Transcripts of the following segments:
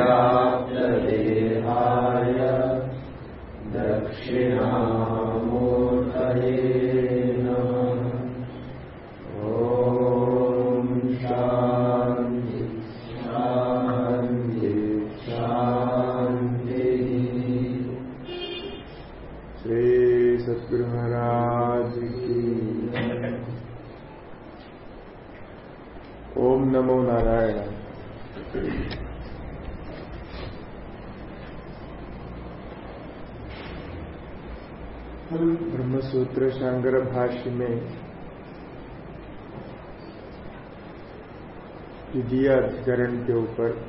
Yeah. भाष्य में द्वितीय अधिकरण के ऊपर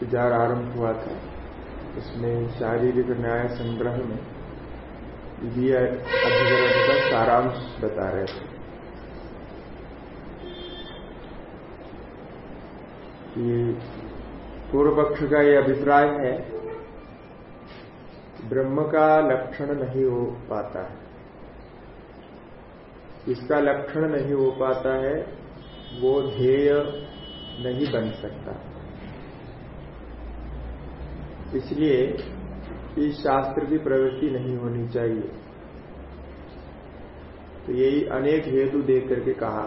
विचार आरंभ हुआ था। उसमें शारीरिक न्याय संग्रह में द्वितीय अधिकरण का सारांश बता रहे थे। कि पूर्व पक्ष का ये अभिप्राय है ब्रह्म का लक्षण नहीं हो पाता है। इसका लक्षण नहीं हो पाता है, वो ध्येय नहीं बन सकता। इसलिए इस शास्त्र की प्रवृत्ति नहीं होनी चाहिए। तो यही अनेक हेतु देख करके कहा।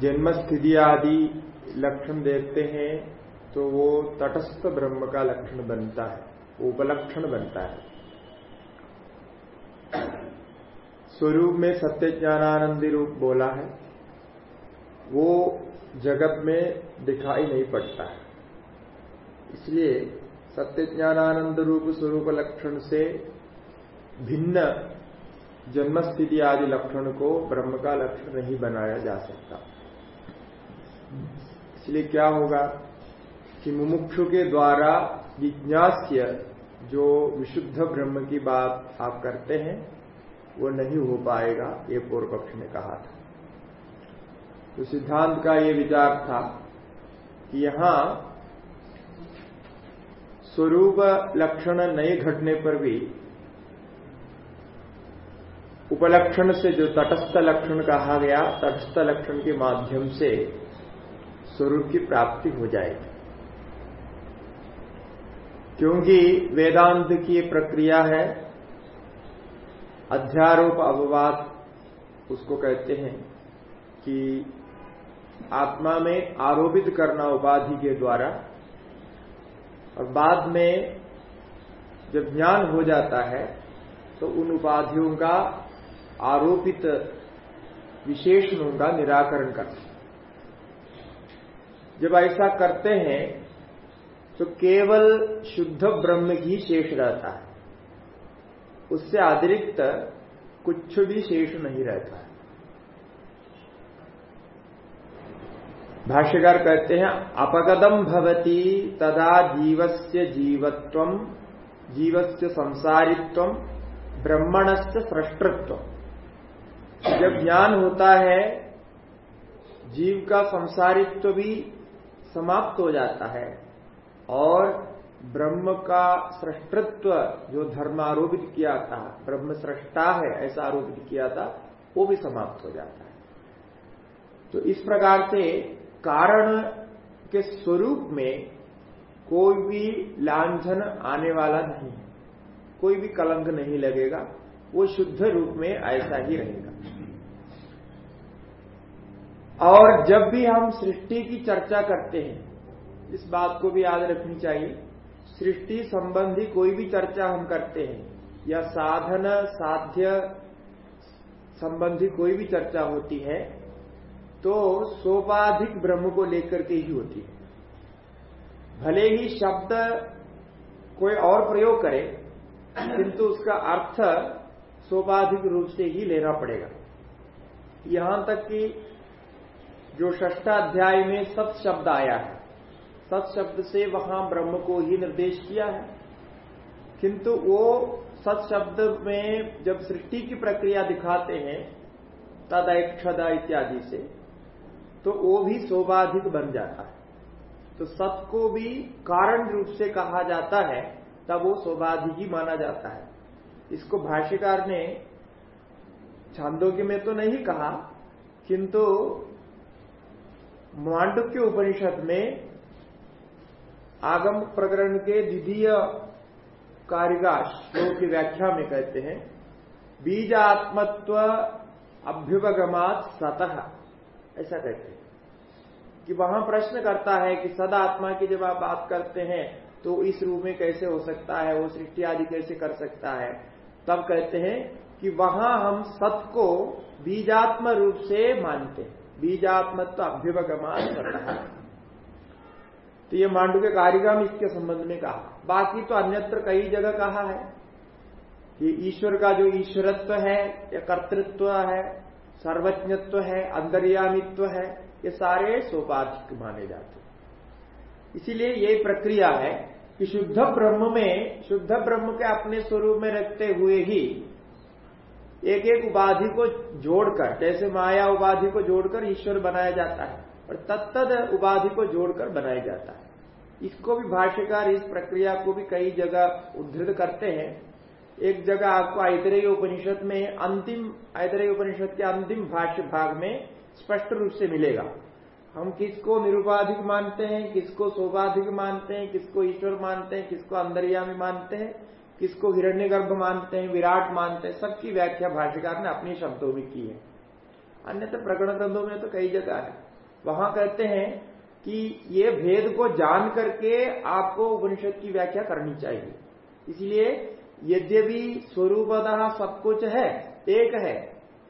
जन्म स्थिति आदि लक्षण देखते हैं तो वो तटस्थ ब्रह्म का लक्षण बनता है, उपलक्षण बनता है। स्वरूप में सत्य ज्ञानानंदी रूप बोला है, वो जगत में दिखाई नहीं पड़ता है। इसलिए सत्य ज्ञानानंद रूप स्वरूप लक्षण से भिन्न जन्म स्थिति आदि लक्षण को ब्रह्म का लक्षण नहीं बनाया जा सकता। इसलिए क्या होगा कि मुमुक्षु के द्वारा जिज्ञास्य जो विशुद्ध ब्रह्म की बात आप करते हैं वो नहीं हो पाएगा, ये पूर्व पक्ष ने कहा था। तो सिद्धांत का ये विचार था कि यहाँ स्वरूप लक्षण नहीं घटने पर भी उपलक्षण से जो तटस्थ लक्षण कहा गया, तटस्थ लक्षण के माध्यम से स्वरूप की प्राप्ति हो जाएगी। क्योंकि वेदांत की प्रक्रिया है अध्यारोप अपवाद उसको कहते हैं कि आत्मा में आरोपित करना उपाधि के द्वारा और बाद में जब ज्ञान हो जाता है तो उन उपाधियों का आरोपित विशेषणों का निराकरण करना। जब ऐसा करते हैं तो केवल शुद्ध ब्रह्म ही शेष रहता है। उससे अतिरिक्त कुछ भी शेष नहीं रहता है। भाष्यकार कहते हैं अपगदम भवती, तदा जीवस्य जीवत्व, जीवस्य संसारित्व, ब्रह्मणस्य सृष्टत्व। जब ज्ञान होता है, जीव का संसारित्व भी समाप्त हो जाता है, और ब्रह्म का सृष्टत्व जो धर्म आरोपित किया था, ब्रह्म सृष्टा है ऐसा आरोपित किया था, वो भी समाप्त हो जाता है। तो इस प्रकार से कारण के स्वरूप में कोई भी लांछन आने वाला नहीं कोई भी कलंक नहीं लगेगा, वो शुद्ध रूप में ऐसा ही रहेगा। और जब भी हम सृष्टि की चर्चा करते हैं, इस बात को भी याद रखनी चाहिए सृष्टि संबंधी कोई भी चर्चा हम करते हैं, या साधन, साध्य संबंधी कोई भी चर्चा होती है तो सोपाधिक ब्रह्म को लेकर के ही होती है। भले ही शब्द कोई और प्रयोग करे, किंतु उसका अर्थ सोपाधिक रूप से ही लेना पड़ेगा। यहाँ तक कि जो ष्टाध्याय में सत शब्द आया है सत शब्द से वहाँ ब्रह्म को ही निर्देश किया है। किंतु वो सत्शब्द में जब सृष्टि की प्रक्रिया दिखाते हैं तद इत्यादि से तो वो भी शोभाधिक बन जाता है। तो सत को भी कारण रूप से कहा जाता है, तब वो शोभाधिक ही माना जाता है। इसको भाष्यकार ने छांदोग्य में तो नहीं कहा, किंतु मांडुक्य उपनिषद में आगम प्रकरण के द्वितीय कारिका श्लोक की व्याख्या में कहते हैं बीज आत्मत्व अभ्युपगमात सतह ऐसा कहते हैं कि वहाँ प्रश्न करता है कि सदा आत्मा की जब आप बात करते हैं तो इस रूप में कैसे हो सकता है, वो सृष्टि आदि कैसे कर सकता है? तब कहते हैं कि वहाँ हम सत को बीजात्म रूप से मानते हैं। बीजात्मत्व अभ्युपगमान करता तो ये मांडू के कारिगम इसके संबंध में कहा। बाकी तो अन्यत्र कई जगह कहा है कि ईश्वर का जो ईश्वरत्व है, या कर्तृत्व है, सर्वज्ञत्व है, अंतर्यामित्व है, ये सारे सोपाधिक माने जाते इसीलिए ये प्रक्रिया है कि शुद्ध ब्रह्म में, शुद्ध ब्रह्म के अपने स्वरूप में रखते हुए ही एक एक उपाधि को जोड़कर, जैसे माया उपाधि को जोड़कर ईश्वर बनाया जाता है। और तत्द उपाधि को जोड़कर बनाया जाता है। इसको भी भाष्यकार इस प्रक्रिया को भी कई जगह उद्धृत करते हैं। एक जगह आपको ऐतरेय उपनिषद में अंतिम ऐतरेय उपनिषद के अंतिम भाष्य भाग में स्पष्ट रूप से मिलेगा। हम किसको निरुपाधिक मानते हैं, किसको सोपाधिक मानते हैं, किसको ईश्वर मानते हैं, किसको अंदरियामी मानते हैं, किसको हिरण्यगर्भ मानते हैं, विराट मानते हैं, सबकी व्याख्या भाष्यकार ने अपने शब्दों में की है। अन्यथा प्रकरण ग्रंथों में तो कई जगह है। वहाँ कहते हैं कि ये भेद को जान करके आपको उपनिषद की व्याख्या करनी चाहिए। इसलिए यद्यपि स्वरूपतः सब कुछ है, एक है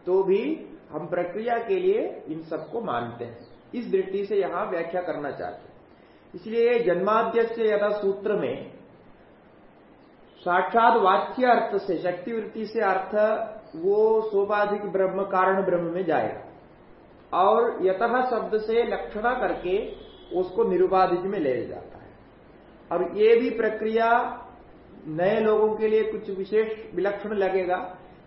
तो भी हम प्रक्रिया के लिए इन सबको मानते हैं। इस दृष्टि से यहाँ व्याख्या करना चाहते हैं। इसलिए जन्माध्यक्ष यथा सूत्र में साक्षात वाक्य अर्थ से शक्ति वृत्ति से अर्थ वो सोपाधिक ब्रह्म, कारण ब्रह्म में जाएगा। और यत शब्द से लक्षणा करके उसको निरुपाधिक में ले जाता है। अब ये भी प्रक्रिया नए लोगों के लिए कुछ विशेष विलक्षण लगेगा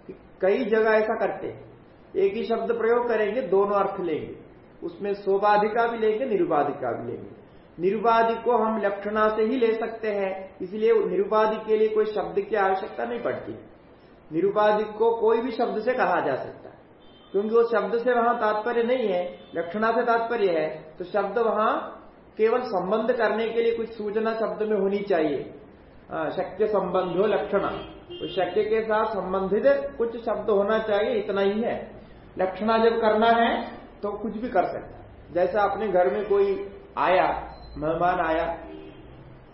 कि कई जगह ऐसा करते हैं। एक ही शब्द प्रयोग करेंगे, दोनों अर्थ लेंगे। उसमें सोपाधिका भी लेंगे, निरुपाधिका भी लेंगे। निरुपाधि को हम लक्षणा से ही ले सकते हैं, इसलिए निरुपाधि के लिए कोई शब्द की आवश्यकता नहीं पड़ती। निरुपाधि को कोई भी शब्द से कहा जा सकता है। क्योंकि वो शब्द से वहाँ तात्पर्य नहीं है, लक्षणा से तात्पर्य है तो शब्द वहाँ केवल संबंध करने के लिए कुछ सूचना शब्द में होनी चाहिए। शक्य संबंध हो लक्षणा। तो शक्य के साथ संबंधित कुछ शब्द होना चाहिए, इतना ही है। लक्षणा जब करना है तो कुछ भी कर सकता है। जैसा अपने घर में कोई आया, मेहमान आया,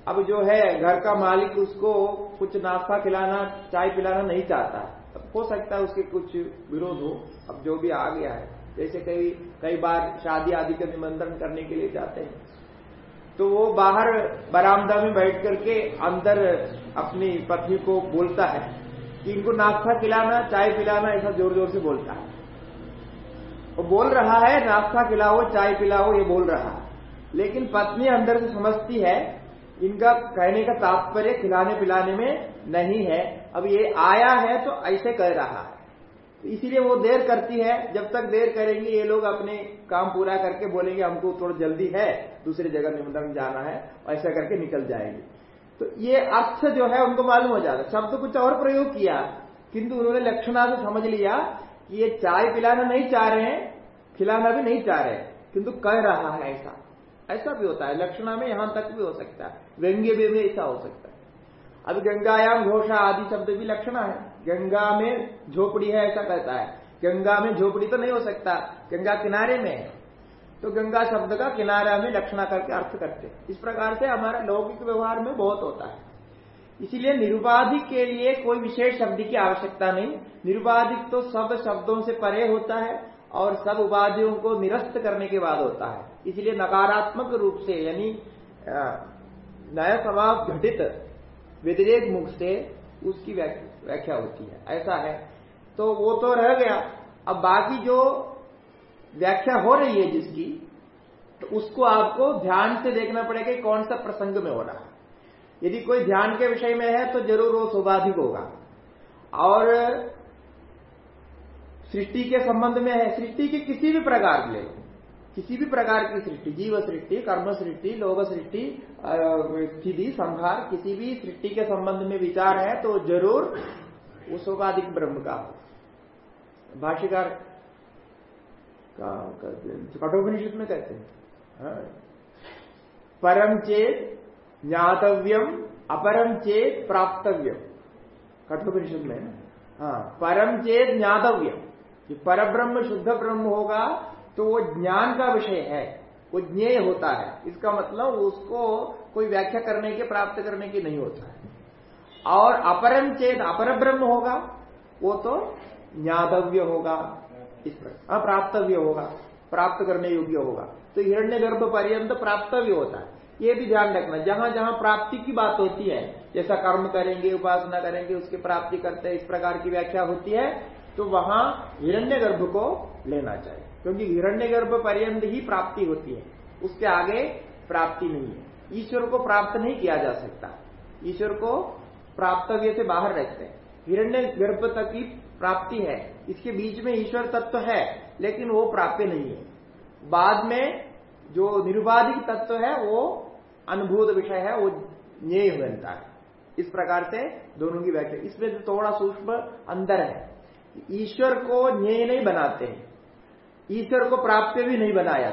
अब जो है, घर का मालिक उसको कुछ नाश्ता खिलाना, चाय पिलाना नहीं चाहता। अब हो सकता है उसके कुछ विरोध हो। अब जो भी आ गया है, जैसे कई कई बार शादी आदि का निमंत्रण करने के लिए जाते हैं। तो वो बाहर बरामदा में बैठ करके अंदर अपनी पत्नी को बोलता है कि इनको नाश्ता खिलाना, चाय पिलाना, ऐसा ज़ोर ज़ोर से बोलता है। वो बोल रहा है, नाश्ता खिलाओ, चाय पिलाओ, ये बोल रहा है। लेकिन पत्नी अंदर से समझती है, इनका कहने का तात्पर्य खिलाने पिलाने में नहीं है। अब ये आया है तो ऐसे कह रहा है। तो इसीलिए वो देर करती है। जब तक देर करेंगे, ये लोग अपने काम पूरा करके बोलेंगे, हमको थोड़ा जल्दी है, दूसरी जगह निमंत्रण जाना है ऐसा करके निकल जाएँगे। तो ये अर्थ जो है, उनको मालूम हो जाता शब्द कुछ और प्रयोग किया, किंतु उन्होंने लक्षणा से समझ लिया कि ये चाय पिलाना नहीं चाह रहे हैं, खिलाना भी नहीं चाह रहे किंतु कह रहा है ऐसा। ऐसा भी होता है। लक्षणा में यहाँ तक भी हो सकता है। व्यंग्य भी ऐसा हो सकता है। अब गंगायाम घोषा आदि शब्द भी लक्षण है। गंगा में झोपड़ी है, ऐसा कहता है। गंगा में झोपड़ी तो नहीं हो सकता, गंगा किनारे में है। तो गंगा शब्द का किनारा में लक्षणा करके अर्थ करते इस प्रकार से हमारा लौकिक व्यवहार में बहुत होता है। इसीलिए निरुपाधिक के लिए कोई विशेष शब्द की आवश्यकता नहीं। निरुपाधिक तो सब शब्दों से परे होता है और सब उपाधियों को निरस्त करने के बाद होता है। इसलिए नकारात्मक रूप से, यानी नया स्वभाव घटित व्यतिरेक मुख से उसकी व्याख्या होती है। ऐसा है। तो वो तो रह गया। अब बाकी जो व्याख्या हो रही है जिसकी तो उसको आपको ध्यान से देखना पड़ेगा कि कौन सा प्रसंग में हो रहा है। यदि कोई ध्यान के विषय में है तो ज़रूर वो स्वाभाविक होगा। और सृष्टि के संबंध में है। सृष्टि के किसी भी प्रकार ले किसी भी प्रकार की सृष्टि, जीव सृष्टि, कर्म सृष्टि, लोक सृष्टि स्थिति, संहार, किसी भी सृष्टि के संबंध में विचार है तो ज़रूर उस उपाधिक ब्रह्म का भाष्यकार कठोपनिषद में कहते हैं। हाँ। परम चेत ज्ञातव्यम, अपरम चेत प्राप्तव्यम। कठोपनिषद में हाँ परम चेत ज्ञातव्यम पर ब्रह्म शुद्ध ब्रह्म होगा तो वो ज्ञान का विषय है वो ज्ञेय होता है। इसका मतलब उसको कोई व्याख्या करने के प्राप्त करने की नहीं होता है। और अपरम चेत अपर ब्रह्म होगा वो तो ज्ञातव्य होगा। इस प्रकार हाँ, प्राप्तव्य होगा प्राप्त करने योग्य होगा। तो हिरण्य गर्भ पर्यंत प्राप्तव्य होता है। ये भी ध्यान रखना जहाँ जहाँ प्राप्ति की बात होती है जैसा कर्म करेंगे उपासना करेंगे उसकी प्राप्ति करते हैं इस प्रकार की व्याख्या होती है तो वहाँ हिरण्य गर्भ को लेना चाहिए। क्योंकि हिरण्य गर्भ पर्यंत ही प्राप्ति होती है। उसके आगे प्राप्ति नहीं है। ईश्वर को प्राप्त नहीं किया जा सकता। ईश्वर को प्राप्तव्य से बाहर रहते हैं। हिरण्य गर्भ तक की प्राप्ति है। इसके बीच में ईश्वर तत्व है, लेकिन वो प्राप्य नहीं है। बाद में जो निरुपाधिक तत्व है, वो अनुभूत विषय है, वो ज्ञेय बनता है। इस प्रकार से दोनों की व्याख्या। इसमें तो थोड़ा सूक्ष्म अंदर है। ईश्वर को ज्ञेय नहीं बनाते हैं। ईश्वर को प्राप्त भी नहीं बनाया।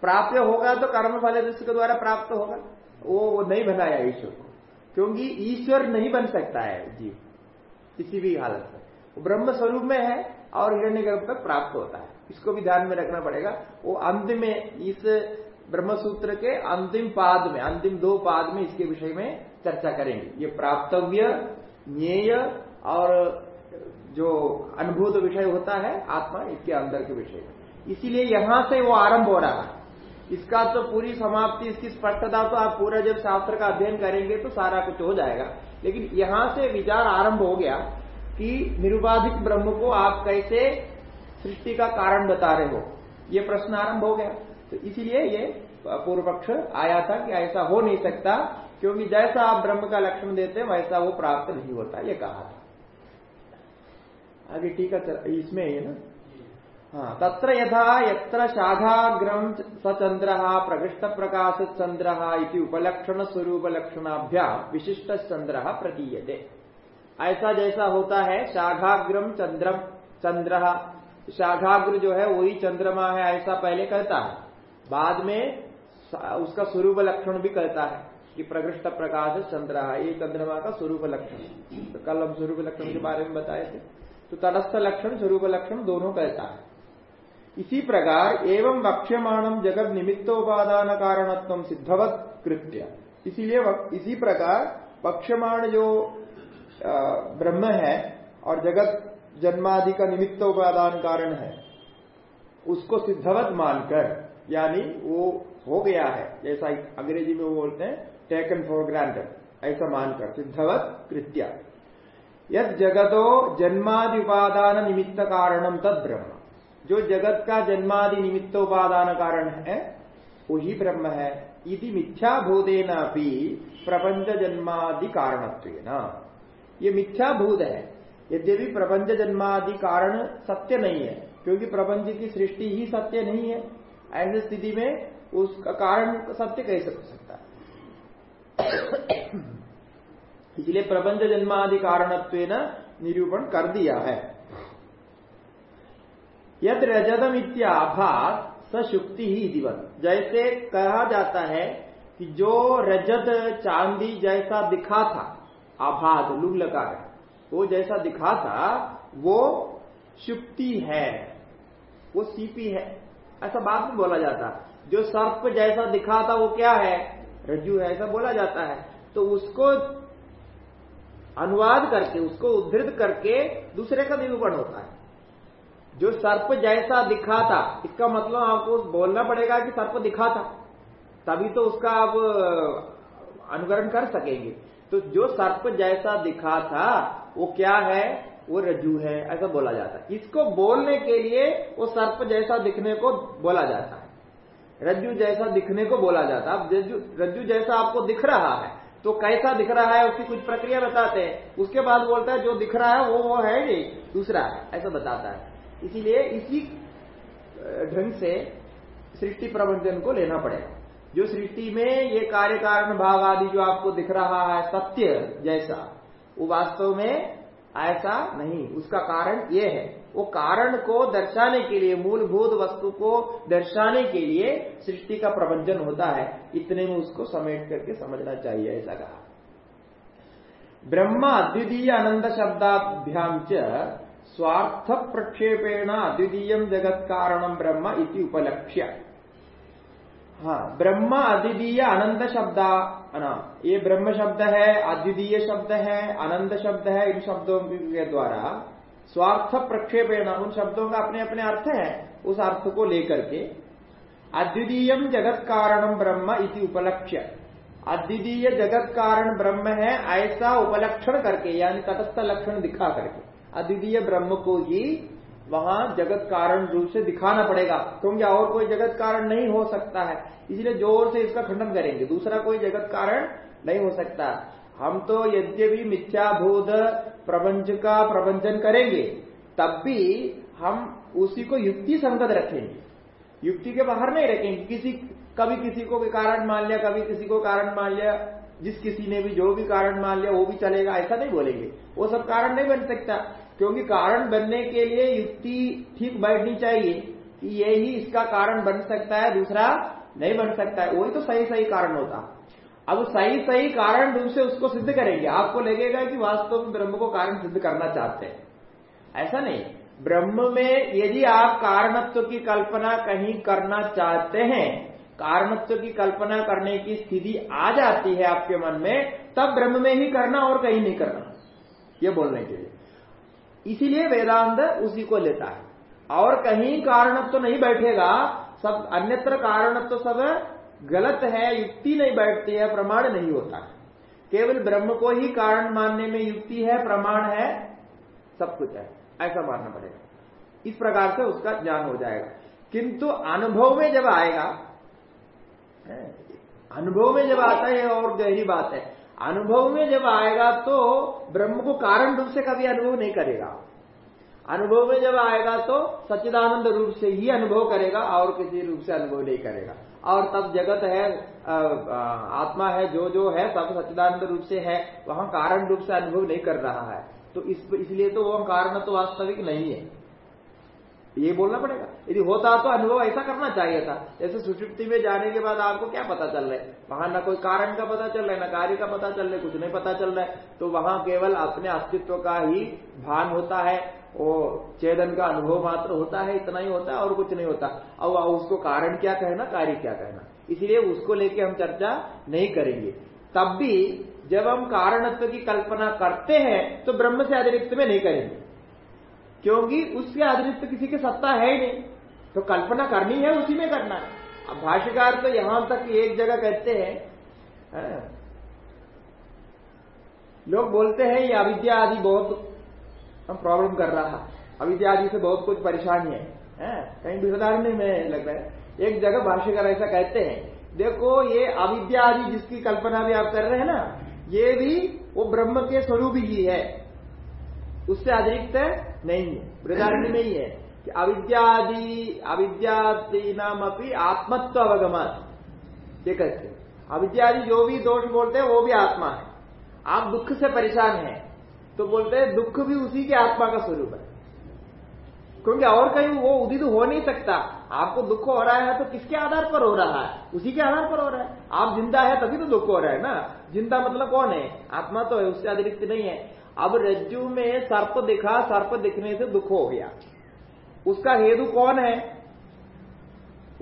प्राप्त होगा तो कर्म फल के द्वारा प्राप्त होगा। वो वो नहीं बनाया ईश्वर को। क्योंकि ईश्वर नहीं बन सकता है जीव। किसी भी हालत में। वो ब्रह्म स्वरूप में है और हिरण्य गर्भ तक प्राप्त होता है। इसको भी ध्यान में रखना पड़ेगा। वो अंत में, इस ब्रह्म सूत्र के अंतिम पाद में, अंतिम दो पाद में इसके विषय में चर्चा करेंगे। ये प्राप्तव्य, ज्ञेय और जो अनुभूत विषय होता है, आत्मा इसके अंदर के विषय इसीलिए यहाँ से वो आरंभ हो रहा है। इसका तो पूरी समाप्ति, इसकी स्पष्टता तो आप पूरा जब शास्त्र का अध्ययन करेंगे तो सारा कुछ हो जाएगा। लेकिन यहाँ से विचार आरंभ हो गया कि निरुपाधिक ब्रह्म को आप कैसे सृष्टि का कारण बता रहे हो। ये प्रश्न आरंभ हो गया। तो इसीलिए ये पूर्व पक्ष आया था कि ऐसा हो नहीं सकता, क्योंकि जैसा आप ब्रह्म का लक्षण देते वैसा वो प्राप्त नहीं होता, ये कहा था। आगे टीका इसमें है ना? हाँ तत्र यथा यत्र शाखाग्रम सचंद्र प्रकृष्ट प्रकाश चंद्र उपलक्षण स्वरूप लक्षणाभ्या विशिष्ट चंद्र प्रतीयते। ऐसा जैसा होता है शाखाग्रम चंद्रम चंद्र, शाखाग्र जो है, वही चंद्रमा है, ऐसा पहले कहता है। बाद में उसका स्वरूप लक्षण भी कहता है कि प्रकृष्ट प्रकाश चंद्र, ये चंद्रमा का स्वरूप लक्षण तो कल हम स्वरूप लक्षण के बारे में बताए थे। तो तटस्थ लक्षण, स्वरूप लक्षण दोनों कहता है। इसी प्रकार एवं वक्ष्यमाणम जगत निमित्तोपादान कारणत्व सिद्धवत कृत्य। इसीलिए इसी प्रकार पक्षमाण जो ब्रह्म है और जगत जन्मादि का निमित्त उपादान कारण है, उसको सिद्धवत मानकर, यानी वो हो गया है, जैसा अंग्रेज़ी में वो बोलते हैं टेकन फॉर ग्रांटेड ऐसा मानकर, सिद्धवत कृत्या। यद जगतो जन्मादि उपादान निमित्त कारणम तद ब्रह्म। जो जगत का जन्मादि निमित्त उपादान कारण है, वही ब्रह्म है। इति मिथ्या भूदेना भी प्रपंच जन्मादि कारणत्व ये मिथ्या भूत है। यद्यपि प्रपंच जन्मादि कारण सत्य नहीं है, क्योंकि प्रपंच की सृष्टि ही सत्य नहीं है। ऐसी स्थिति में उसका कारण सत्य कैसे हो सकता है। इसलिए प्रबंध जन्मादि कारणत्व निरूपण कर दिया है। यद रजतम इत्याभात सशुक्ति ही दिवत। जैसे कहा जाता है कि जो रजत चांदी जैसा दिखा था आभाद लुग लगा है, वो जैसा दिखा था, वो शुक्ति है, वो सीपी है। ऐसा बात में बोला जाता। जो सर्प जैसा दिखा था, वो क्या है? रज्जु है, ऐसा बोला जाता है। तो उसको अनुवाद करके, उसको उद्धृत करके दूसरे का निरूपण होता है। जो सर्प जैसा दिखा था इसका मतलब आपको बोलना पड़ेगा कि सर्प दिखा था तभी तो उसका आप अनुकरण कर सकेंगे। तो जो सर्प जैसा दिखा था वो क्या है? वो रज्जू है, ऐसा बोला जाता है। इसको बोलने के लिए वो सर्प जैसा दिखने को बोला जाता है। रज्जु जैसा दिखने को बोला जाता है। रज्जु रज्जु जैसा आपको दिख रहा है तो कैसा दिख रहा है उसकी कुछ प्रक्रिया बताते हैं। उसके बाद बोलता है, जो दिख रहा है वो वो है नहीं, दूसरा है ऐसा बताता है। इसीलिए इसी ढंग से सृष्टि प्रबंधन को लेना पड़ेगा जो सृष्टि में ये कार्य कारण भाव आदि जो आपको दिख रहा है, सत्य जैसा, वो वास्तव में ऐसा नहीं। उसका कारण ये है। वो कारण को दर्शाने के लिए, मूलभूत वस्तु को दर्शाने के लिए सृष्टि का प्रबंधन होता है। इतने में उसको समेट करके समझना चाहिए ऐसा कहा। ब्रह्म अद्वितीय आनंद शब्दाभ्याम च स्वार्थ प्रक्षेपेण अद्वितीय जगत कारण ब्रह्म इति उपलक्ष्य। हाँ ब्रह्म अद्वितीय अनंत शब्द ये ब्रह्म शब्द है, अद्वितीय शब्द है, अनंत शब्द है इन शब्दों के द्वारा। स्वार्थ प्रक्षेपेण, उन शब्दों का अपने अपने अर्थ है, उस अर्थ को लेकर के। अद्वितीय जगत कारण ब्रह्म इति उपलक्ष्य। अद्वितीय जगत कारण ब्रह्म है, ऐसा उपलक्षण करके, यानी तटस्थ लक्षण दिखा करके। अद्वितीय ब्रह्म को ही वहाँ जगत कारण रूप से दिखाना पड़ेगा, क्योंकि और कोई जगत कारण नहीं हो सकता है। इसलिए ज़ोर से इसका खंडन करेंगे, दूसरा कोई जगत कारण नहीं हो सकता। हम तो यद्यपि मिथ्याभूत प्रपंच का प्रबंधन करेंगे, तब भी हम उसी को युक्ति संगत रखेंगे। युक्ति के बाहर नहीं रखेंगे। किसी, कभी किसी को कारण मान लिया, कभी किसी को कारण मान लिया, जिस किसी ने भी जो भी कारण मान लिया, वो भी चलेगा, ऐसा नहीं बोलेंगे। वो सब कारण नहीं बन सकता, क्योंकि कारण बनने के लिए युक्ति ठीक बैठनी चाहिए, कि ये ही इसका कारण बन सकता है, दूसरा नहीं बन सकता है। वही तो सही सही कारण होता। अब सही सही कारण रूप से उसको सिद्ध करेंगे। आपको लगेगा कि वास्तव में ब्रह्म को कारण सिद्ध करना चाहते हैं। ऐसा नहीं। ब्रह्म में यदि आप कारणत्व की कल्पना कहीं करना चाहते हैं, कारणत्व की कल्पना करने की स्थिति आ जाती है आपके मन में, तब ब्रह्म में ही करना और कहीं नहीं करना। यह बोलने के लिए। इसीलिए वेदांत उसी को लेता है। और कहीं कारणत्व नहीं बैठेगा, सब अन्यत्र कारणत्व सब गलत है, युक्ति नहीं बैठती है, प्रमाण नहीं होता। केवल ब्रह्म को ही कारण मानने में युक्ति है, प्रमाण है, सब कुछ है। ऐसा मानना पड़ेगा। इस प्रकार से उसका ज्ञान हो जाएगा। किंतु अनुभव में जब आएगा अनुभव में जब आता है, और गहरी बात है। अनुभव में जब आएगा तो ब्रह्म को कारण रूप से कभी अनुभव नहीं करेगा। अनुभव में जब आएगा तो सच्चिदानंद रूप से ही अनुभव करेगा, और किसी रूप से अनुभव नहीं करेगा। और तब जगत है आत्मा है, जो जो है, सब सच्चिदानंद रूप से है, वहाँ कारण रूप से अनुभव नहीं कर रहा है। तो इस, इसलिए तो वो कारण तो वास्तविक नहीं है। ये बोलना पड़ेगा। यदि होता तो अनुभव ऐसा करना चाहिए था। जैसे सुषुप्ति में जाने के बाद आपको क्या पता चल रहा है? वहाँ ना कोई कारण का पता चल रहा है, ना कार्य का पता चल रहा है, कुछ नहीं पता चल रहा है। तो वहाँ केवल अपने अस्तित्व का ही भान होता है। वो चेदन का अनुभव मात्र होता है, इतना ही होता है और कुछ नहीं होता। अब उसको कारण क्या कहना, कार्य क्या कहना? इसलिए उसको लेके हम चर्चा नहीं करेंगे। तब भी जब हम कारणत्व की कल्पना करते हैं तो ब्रह्म से अतिरिक्त में नहीं करेंगे। क्योंकि उसके अतिरिक्त किसी की सत्ता है ही नहीं। तो कल्पना करनी है, उसी में करना है। अब भाष्यकार तो यहाँ तक एक जगह कहते हैं हाँ। लोग बोलते हैं, ये अविद्या आदि बहुत हम प्रॉब्लम कर रहा अविद्या आदि से बहुत कुछ परेशानी है। कहीं बृहदारण्य में लग रहा है। एक जगह भाष्यकर ऐसा कहते हैं, देखो, ये अविद्या आदि जिसकी कल्पना भी आप कर रहे हैं ना, ये भी वो ब्रह्म के स्वरूप ही है। उससे अतिरिक्त नहीं है। बृहदारण्य में ही है कि अविद्यादि अविद्यादि नाम अपनी आत्मत्व अवगमन ये कहते अविद्यादि जो भी दोष बोलते हैं, वो भी आत्मा है। आप दुख से परेशान हैं। तो बोलते हैं, दुख भी उसी के आत्मा का स्वरूप है। क्योंकि और कहीं वो उदित हो नहीं सकता। आपको दुख हो रहा है तो किसके आधार पर हो रहा है? उसी के आधार पर हो रहा है। आप ज़िंदा है तभी तो दुख हो रहा है ना। ज़िंदा मतलब कौन है? आत्मा तो है, उससे अतिरिक्त नहीं है। अब रज्जु में सर्प दिखा, सर्प दिखने से दुख हो गया। उसका हेतु कौन है?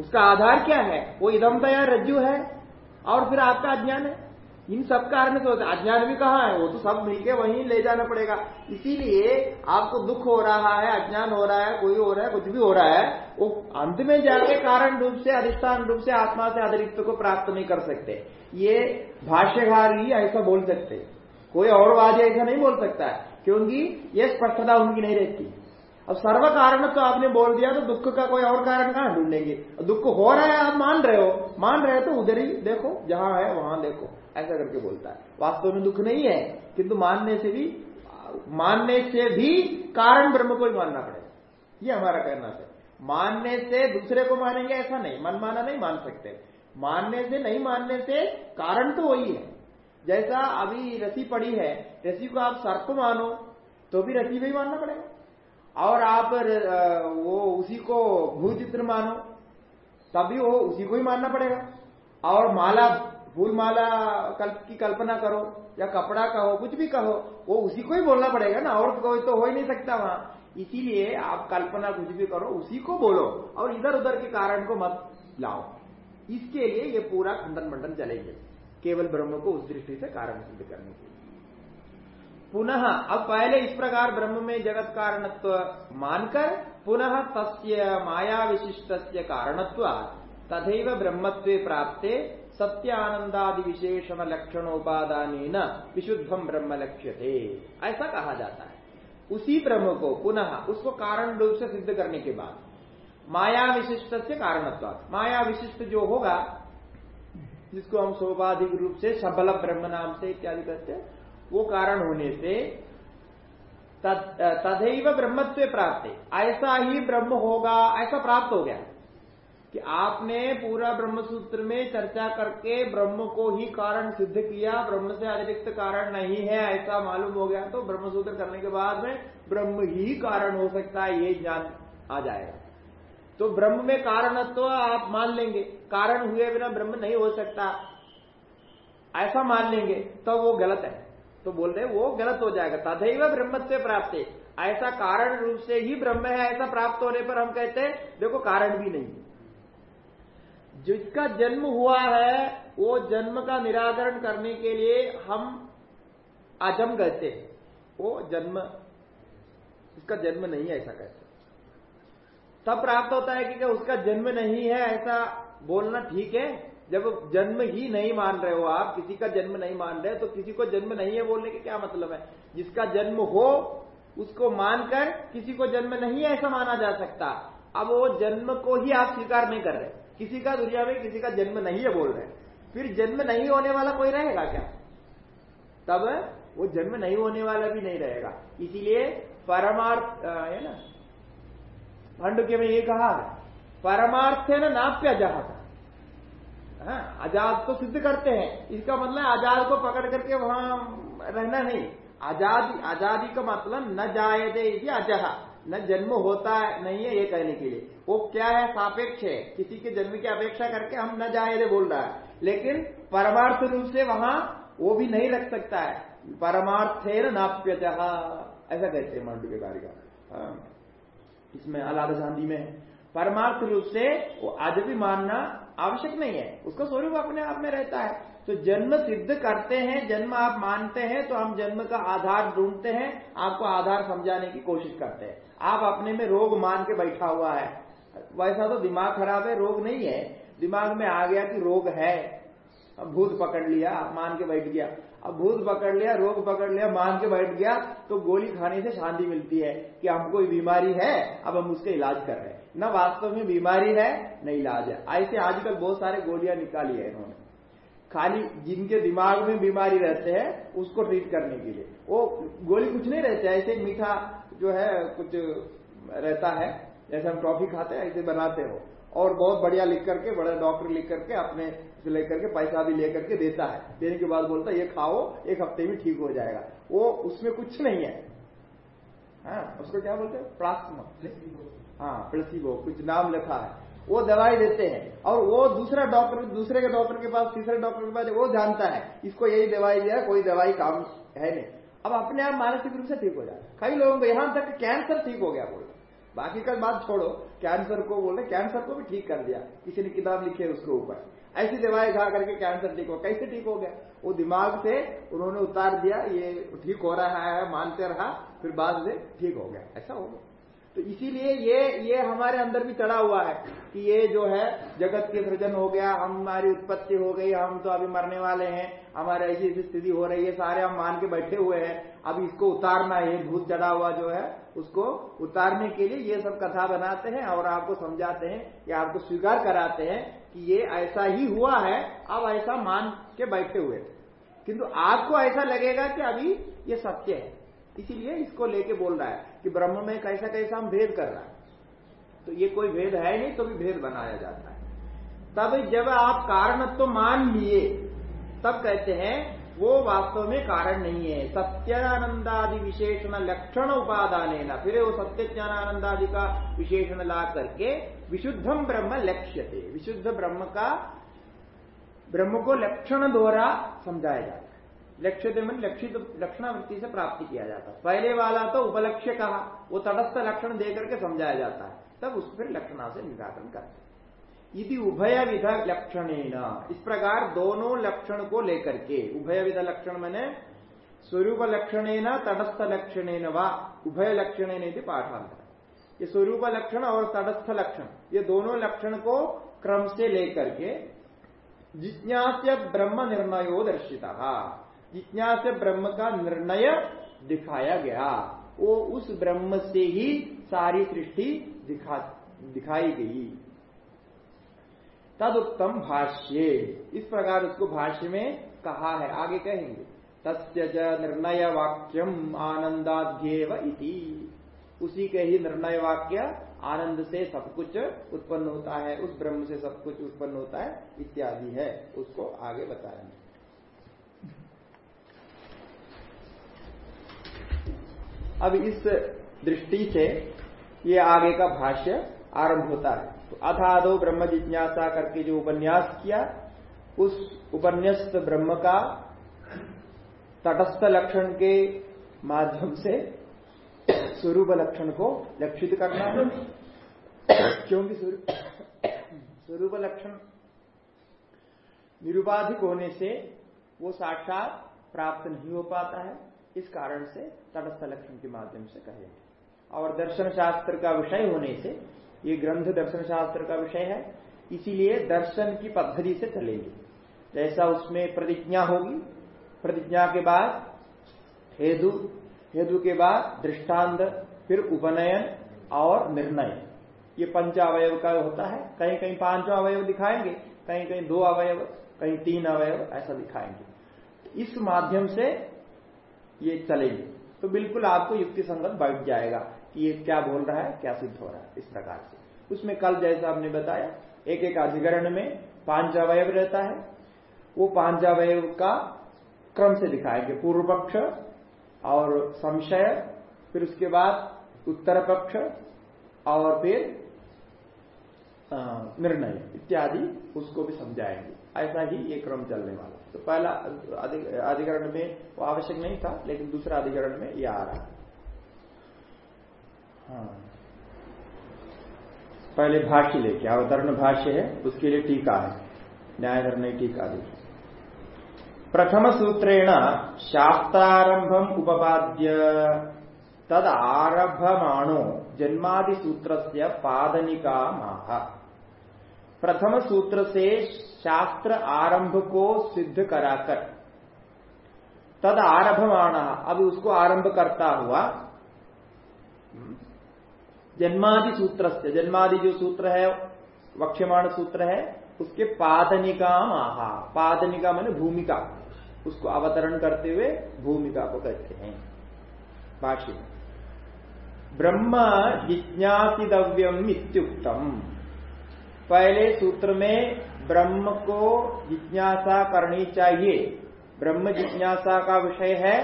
उसका आधार क्या है? वो इधम दया रज्जु है। और फिर आपका अज्ञान है। इन सब कारण से होता है। अज्ञान भी कहा है? वो तो सब मिलके वहीं ले जाना पड़ेगा। इसीलिए आपको दुख हो रहा है, अज्ञान हो रहा है, कोई हो रहा है, कुछ भी हो रहा है, वो अंत में जाके कारण रूप से, अधिष्ठान रूप से, आत्मा से, अतिरिक्त को प्राप्त नहीं कर सकते। ये भाष्यकार ही ऐसा बोल सकते। कोई और वाद्य ऐसा नहीं बोल सकता, क्योंकि ये स्पष्टता उनकी नहीं रहती। अब सर्व कारण तो आपने बोल दिया तो दुख का कोई और कारण कहाँ ढूंढेंगे? दुख हो रहा है, आप मान रहे हो। मान रहे हो तो उधर ही देखो, जहाँ है वहाँ देखो। ऐसा करके बोलता है। वास्तव में दुख नहीं है, किंतु मानने से भी, मानने से भी कारण ब्रह्म को ही मानना पड़ेगा। ये हमारा कहना है मानने से दूसरे को मानेंगे, ऐसा नहीं। मन माना नहीं मान सकते। मानने से नहीं मानने से कारण तो वही है। जैसा अभी रसी पड़ी है रसी को आप सर्प मानो तो भी रसी भी मानना पड़ेगा। और आप वो उसी को भूचित्र मानो, तभी वो उसी को ही मानना पड़ेगा। और माला, फूल माला कल्प की कल्पना करो, या कपड़ा कहो, कुछ भी कहो, वो उसी को ही बोलना पड़ेगा ना, और कोई तो हो ही नहीं सकता वहाँ। इसीलिए आप कल्पना कुछ भी करो, उसी को बोलो, और इधर उधर के कारण को मत लाओ। इसके लिए ये पूरा खंडन मंडन चलेंगे, केवल ब्रह्म को उस दृष्टि से कारण सिद्ध करने के लिए। पुनः, अब पहले इस प्रकार ब्रह्म में जगत कारणत्व मानकर, पुनः तस्य माया विशिष्ट कारणत्व तथैव ब्रह्मत्व प्राप्त सत्य आनंदादि विशेषण लक्षणोपादान विशुद्धम ब्रह्म लक्ष्यते। ऐसा कहा जाता है। उसी ब्रह्म को पुनः, उसको कारण रूप से सिद्ध करने के बाद, माया विशिष्ट से कारणत्व माया विशिष्ट जो होगा, जिसको हम सोपाधिक रूप से सबल ब्रह्म नाम से इत्यादि कहते हैं वो कारण होने से तदैव ब्रह्मत्व प्राप्त। ऐसा ही ब्रह्म होगा, ऐसा प्राप्त हो गया। कि आपने पूरा ब्रह्म सूत्र में चर्चा करके ब्रह्म को ही कारण सिद्ध किया, ब्रह्म से अतिरिक्त कारण नहीं है, ऐसा मालूम हो गया तो ब्रह्म सूत्र करने के बाद में ब्रह्म ही कारण हो सकता है, ये ज्ञान आ जाएगा। तो ब्रह्म में कारण तो आप मान लेंगे। कारण हुए बिना ब्रह्म नहीं हो सकता। ऐसा मान लेंगे तो वो गलत है। तो बोल रहे वो गलत हो जाएगा। तदैव ब्रह्मत्व प्राप्त। ऐसा कारण रूप से ही ब्रह्म है, ऐसा प्राप्त होने पर हम कहते हैं, देखो, कारण भी नहीं जिसका जन्म हुआ है, वो जन्म का निराकरण करने के लिए हम अजम कहते हैं। वो जन्म उसका जन्म नहीं है, ऐसा कहते तब प्राप्त होता है कि उसका जन्म नहीं है, ऐसा बोलना ठीक है? जब जन्म ही नहीं मान रहे हो आप, किसी का जन्म नहीं मान रहे तो किसी को जन्म नहीं है बोलने के क्या मतलब है? जिसका जन्म हो, उसको मानकर किसी को जन्म नहीं है ऐसा माना जा सकता। अब वो जन्म को ही आप स्वीकार नहीं कर रहे। किसी का दुनिया में किसी का जन्म नहीं है बोल रहे। फिर जन्म नहीं होने वाला कोई रहेगा क्या? तब वो जन्म नहीं होने वाला भी नहीं रहेगा। इसीलिए परमार्थ है ना? भंड के में ये कहा परमार्थ है ना नाप्य जहाँ आज़ाद तो सिद्ध करते हैं। इसका मतलब आज़ाद को पकड़ करके वहाँ रहना नहीं। आज़ादी आज़ादी का मतलब न जाए दे अजहा। न जन्म होता है नहीं है ये कहने के लिए। वो क्या है? सापेक्ष है। किसी के जन्म की अपेक्षा करके हम न जाए दे बोल रहा है। लेकिन परमार्थ रूप से वहाँ वो भी नहीं रख सकता है। परमार्थे नाप्य ऐसा कहते हैं मांडू के कार्य हाँ, इसमें अलाद शांति में। परमार्थ रूप से वो आज भी मानना आवश्यक नहीं है। उसका स्वरूप अपने आप में रहता है। तो जन्म सिद्ध करते हैं, जन्म आप मानते हैं तो हम जन्म का आधार ढूंढते हैं, आपको आधार समझाने की कोशिश करते हैं। आप अपने में रोग मान के बैठा हुआ है। वैसा तो दिमाग खराब है, रोग नहीं है। दिमाग में आ गया कि रोग है। अब भूत पकड़ लिया मान के बैठ गया। अब भूत पकड़ लिया, रोग पकड़ लिया, मान के बैठ गया तो गोली खाने से शांति मिलती है कि हमको बीमारी है, अब हम उसका इलाज कर रहे हैं। न वास्तव में बीमारी है न इलाज है। ऐसे आजकल बहुत सारे गोलियाँ निकाली है इन्होंने। खाली जिनके दिमाग में बीमारी रहते हैं उसको ट्रीट करने के लिए। वो गोली कुछ नहीं रहते ऐसे मीठा जो है कुछ रहता है जैसे हम टॉफी खाते हैं ऐसे बनाते हो और बहुत बढ़िया लिख करके बड़ा डॉक्टर लिख करके अपने से लेकर के पैसा भी लेकर के देता है। देने के बाद बोलता है ये खाओ एक हफ़्ते में ठीक हो जाएगा। वो उसमें कुछ नहीं है। हाँ, उसको क्या बोलते हैं? प्लास्मा हाँ प्लसीबो। कुछ नाम लिखा है। वो दवाई देते हैं। और वो दूसरा डॉक्टर दूसरे के डॉक्टर के पास, तीसरे डॉक्टर के पास, वो जानता है, इसको यही दवाई दिया कोई दवाई काम है नहीं। अब अपने आप मानसिक रूप से ठीक हो जाए कई लोगों को यहाँ तक कैंसर ठीक हो गया बोल बाकी का बात छोड़ो कैंसर को बोले कैंसर को भी ठीक कर दिया। किसी ने किताब लिखी है उसके ऊपर। ऐसी दवाई खा करके कैंसर ठीक हो, कैसे ठीक हो गया? वो दिमाग से उन्होंने उतार दिया, ये ठीक हो रहा है, मानते रहा, फिर बाद में ठीक हो गया। ऐसा हो गया। तो इसीलिए ये ये हमारे अंदर भी चढ़ा हुआ है कि ये जो है, जगत के सृजन हो गया, हमारी उत्पत्ति हो गई, हम तो अभी मरने वाले हैं, हमारे ऐसी ऐसी स्थिति हो रही है, सारे हम मान के बैठे हुए हैं, अब इसको उतारना है भूत चढ़ा हुआ जो है, उसको उतारने के लिए ये सब कथा बनाते हैं और आपको समझाते हैं, या आपको स्वीकार कराते हैं कि ये ऐसा ही हुआ है, अब ऐसा मान के बैठे हुए किंतु आपको ऐसा लगेगा कि अभी ये सत्य है। इसीलिए इसको लेके बोल रहा है कि ब्रह्म में कैसा कैसा हम भेद कर रहा है। तो ये कोई भेद है नहीं तो भी भेद बनाया जाता है। तब जब आप कारणत्व तो मान लिए, तब कहते हैं, वो वास्तव में कारण नहीं है। सत्यानंदादि विशेषण लक्षण उपादान है ना फिर वो सत्य ज्ञानानंदादि का विशेषण ला करके विशुद्धम ब्रह्म लक्ष्य विशुद्ध ब्रह्म का, ब्रह्म को लक्षण द्वारा समझाया जाता लक्ष्य मन लक्षित लक्षणावृत्ति से प्राप्ति किया जाता है। पहले वाला तो उपलक्ष्य कहा, वो तटस्थ लक्षण देकर के समझाया जाता है। तब उसको फिर लक्षणा से निराकरण करते यदि उभय विध लक्षण इस प्रकार दोनों लक्षण को लेकर के उभय विध लक्षण मैंने स्वरूप लक्षण तटस्थ लक्षण व, उभय लक्षण पाठांतर ये स्वरूप लक्षण और तटस्थ लक्षण, ये दोनों लक्षण को क्रम से लेकर के जिज्ञास ब्रह्म निर्णयो दर्शिता जिज्ञास ब्रह्म का निर्णय दिखाया गया। वो उस ब्रह्म से ही सारी सृष्टि दिखा, दिखाई गई। तदुत्तम भाष्य। इस प्रकार उसको भाष्य में कहा है। आगे कहेंगे। तस्य च निर्णय वाक्यम आनंदाध्येव इति। उसी के ही निर्णय वाक्य आनंद से सब कुछ उत्पन्न होता है, उस ब्रह्म से सब कुछ उत्पन्न होता है, इत्यादि है। उसको आगे बताएँगे। अब इस दृष्टि से ये आगे का भाष्य आरंभ होता है। तो अथादो ब्रह्म जिज्ञासा करके जो उपन्यास किया, उस उपन्यस्त ब्रह्म का तटस्थ लक्षण के माध्यम से स्वरूप लक्षण को लक्षित करना है। क्योंकि स्वरूप लक्षण निरुपाधिक होने से वो साक्षात प्राप्त नहीं हो पाता है। इस कारण से तटस्थ लक्षण के माध्यम से कहेंगे। और दर्शन शास्त्र का विषय होने से, ये ग्रंथ दर्शन शास्त्र का विषय है, इसीलिए दर्शन की पद्धति से चलेंगे। जैसा उसमें प्रतिज्ञा होगी, प्रतिज्ञा के बाद हेतु हेतु के बाद दृष्टांत, फिर उपनयन और निर्णय। ये पंच अवयव का होता है कहीं कहीं पाँच अवयव दिखाएँगे कहीं कहीं दो अवयव, कहीं तीन अवयव, ऐसा दिखाएँगे। इस माध्यम से ये चलेगी। तो बिल्कुल आपको युक्ति संगत बैठ जाएगा कि ये क्या बोल रहा है, क्या सिद्ध हो रहा है इस प्रकार से। उसमें कल जैसा आपने बताया एक एक अधिकरण में पाँच अवयव रहता है। वो पाँच अवयव का क्रम से दिखाएँगे। पूर्व पक्ष और संशय, फिर उसके बाद उत्तर पक्ष और फिर निर्णय इत्यादि उसको भी समझाएँगे। ऐसा ही ये क्रम चलने वाला तो पहला अधिकरण में वो आवश्यक नहीं था, लेकिन दूसरा अधिकरण में ये आ रहा हाँ। पहले भाष्य लेके अवतरण भाष्य है, उसके लिए टीका है। न्याय निर्णय टीका देखिए प्रथम सूत्रेण, शास्त्रारंभम उपपाद्य तद आरभमाणो जन्मादि सूत्र से पादनिका माह प्रथम सूत्र से शास्त्र आरंभ को सिद्ध कराकर, तद आरभमाण, अब उसको आरंभ करता हुआ, जन्मादि सूत्र से जन्मादि जो सूत्र है, वक्ष्यमाण सूत्र है, उसके पादनिका आहा, पादनिका मैंने भूमिका, उसको अवतरण करते हुए भूमिका को कहते हैं। भाष्य ब्रह्म जिज्ञासितव्यम इत्युक्तम। पहले सूत्र में ब्रह्म को जिज्ञासा करनी चाहिए। ब्रह्म जिज्ञासा का विषय है,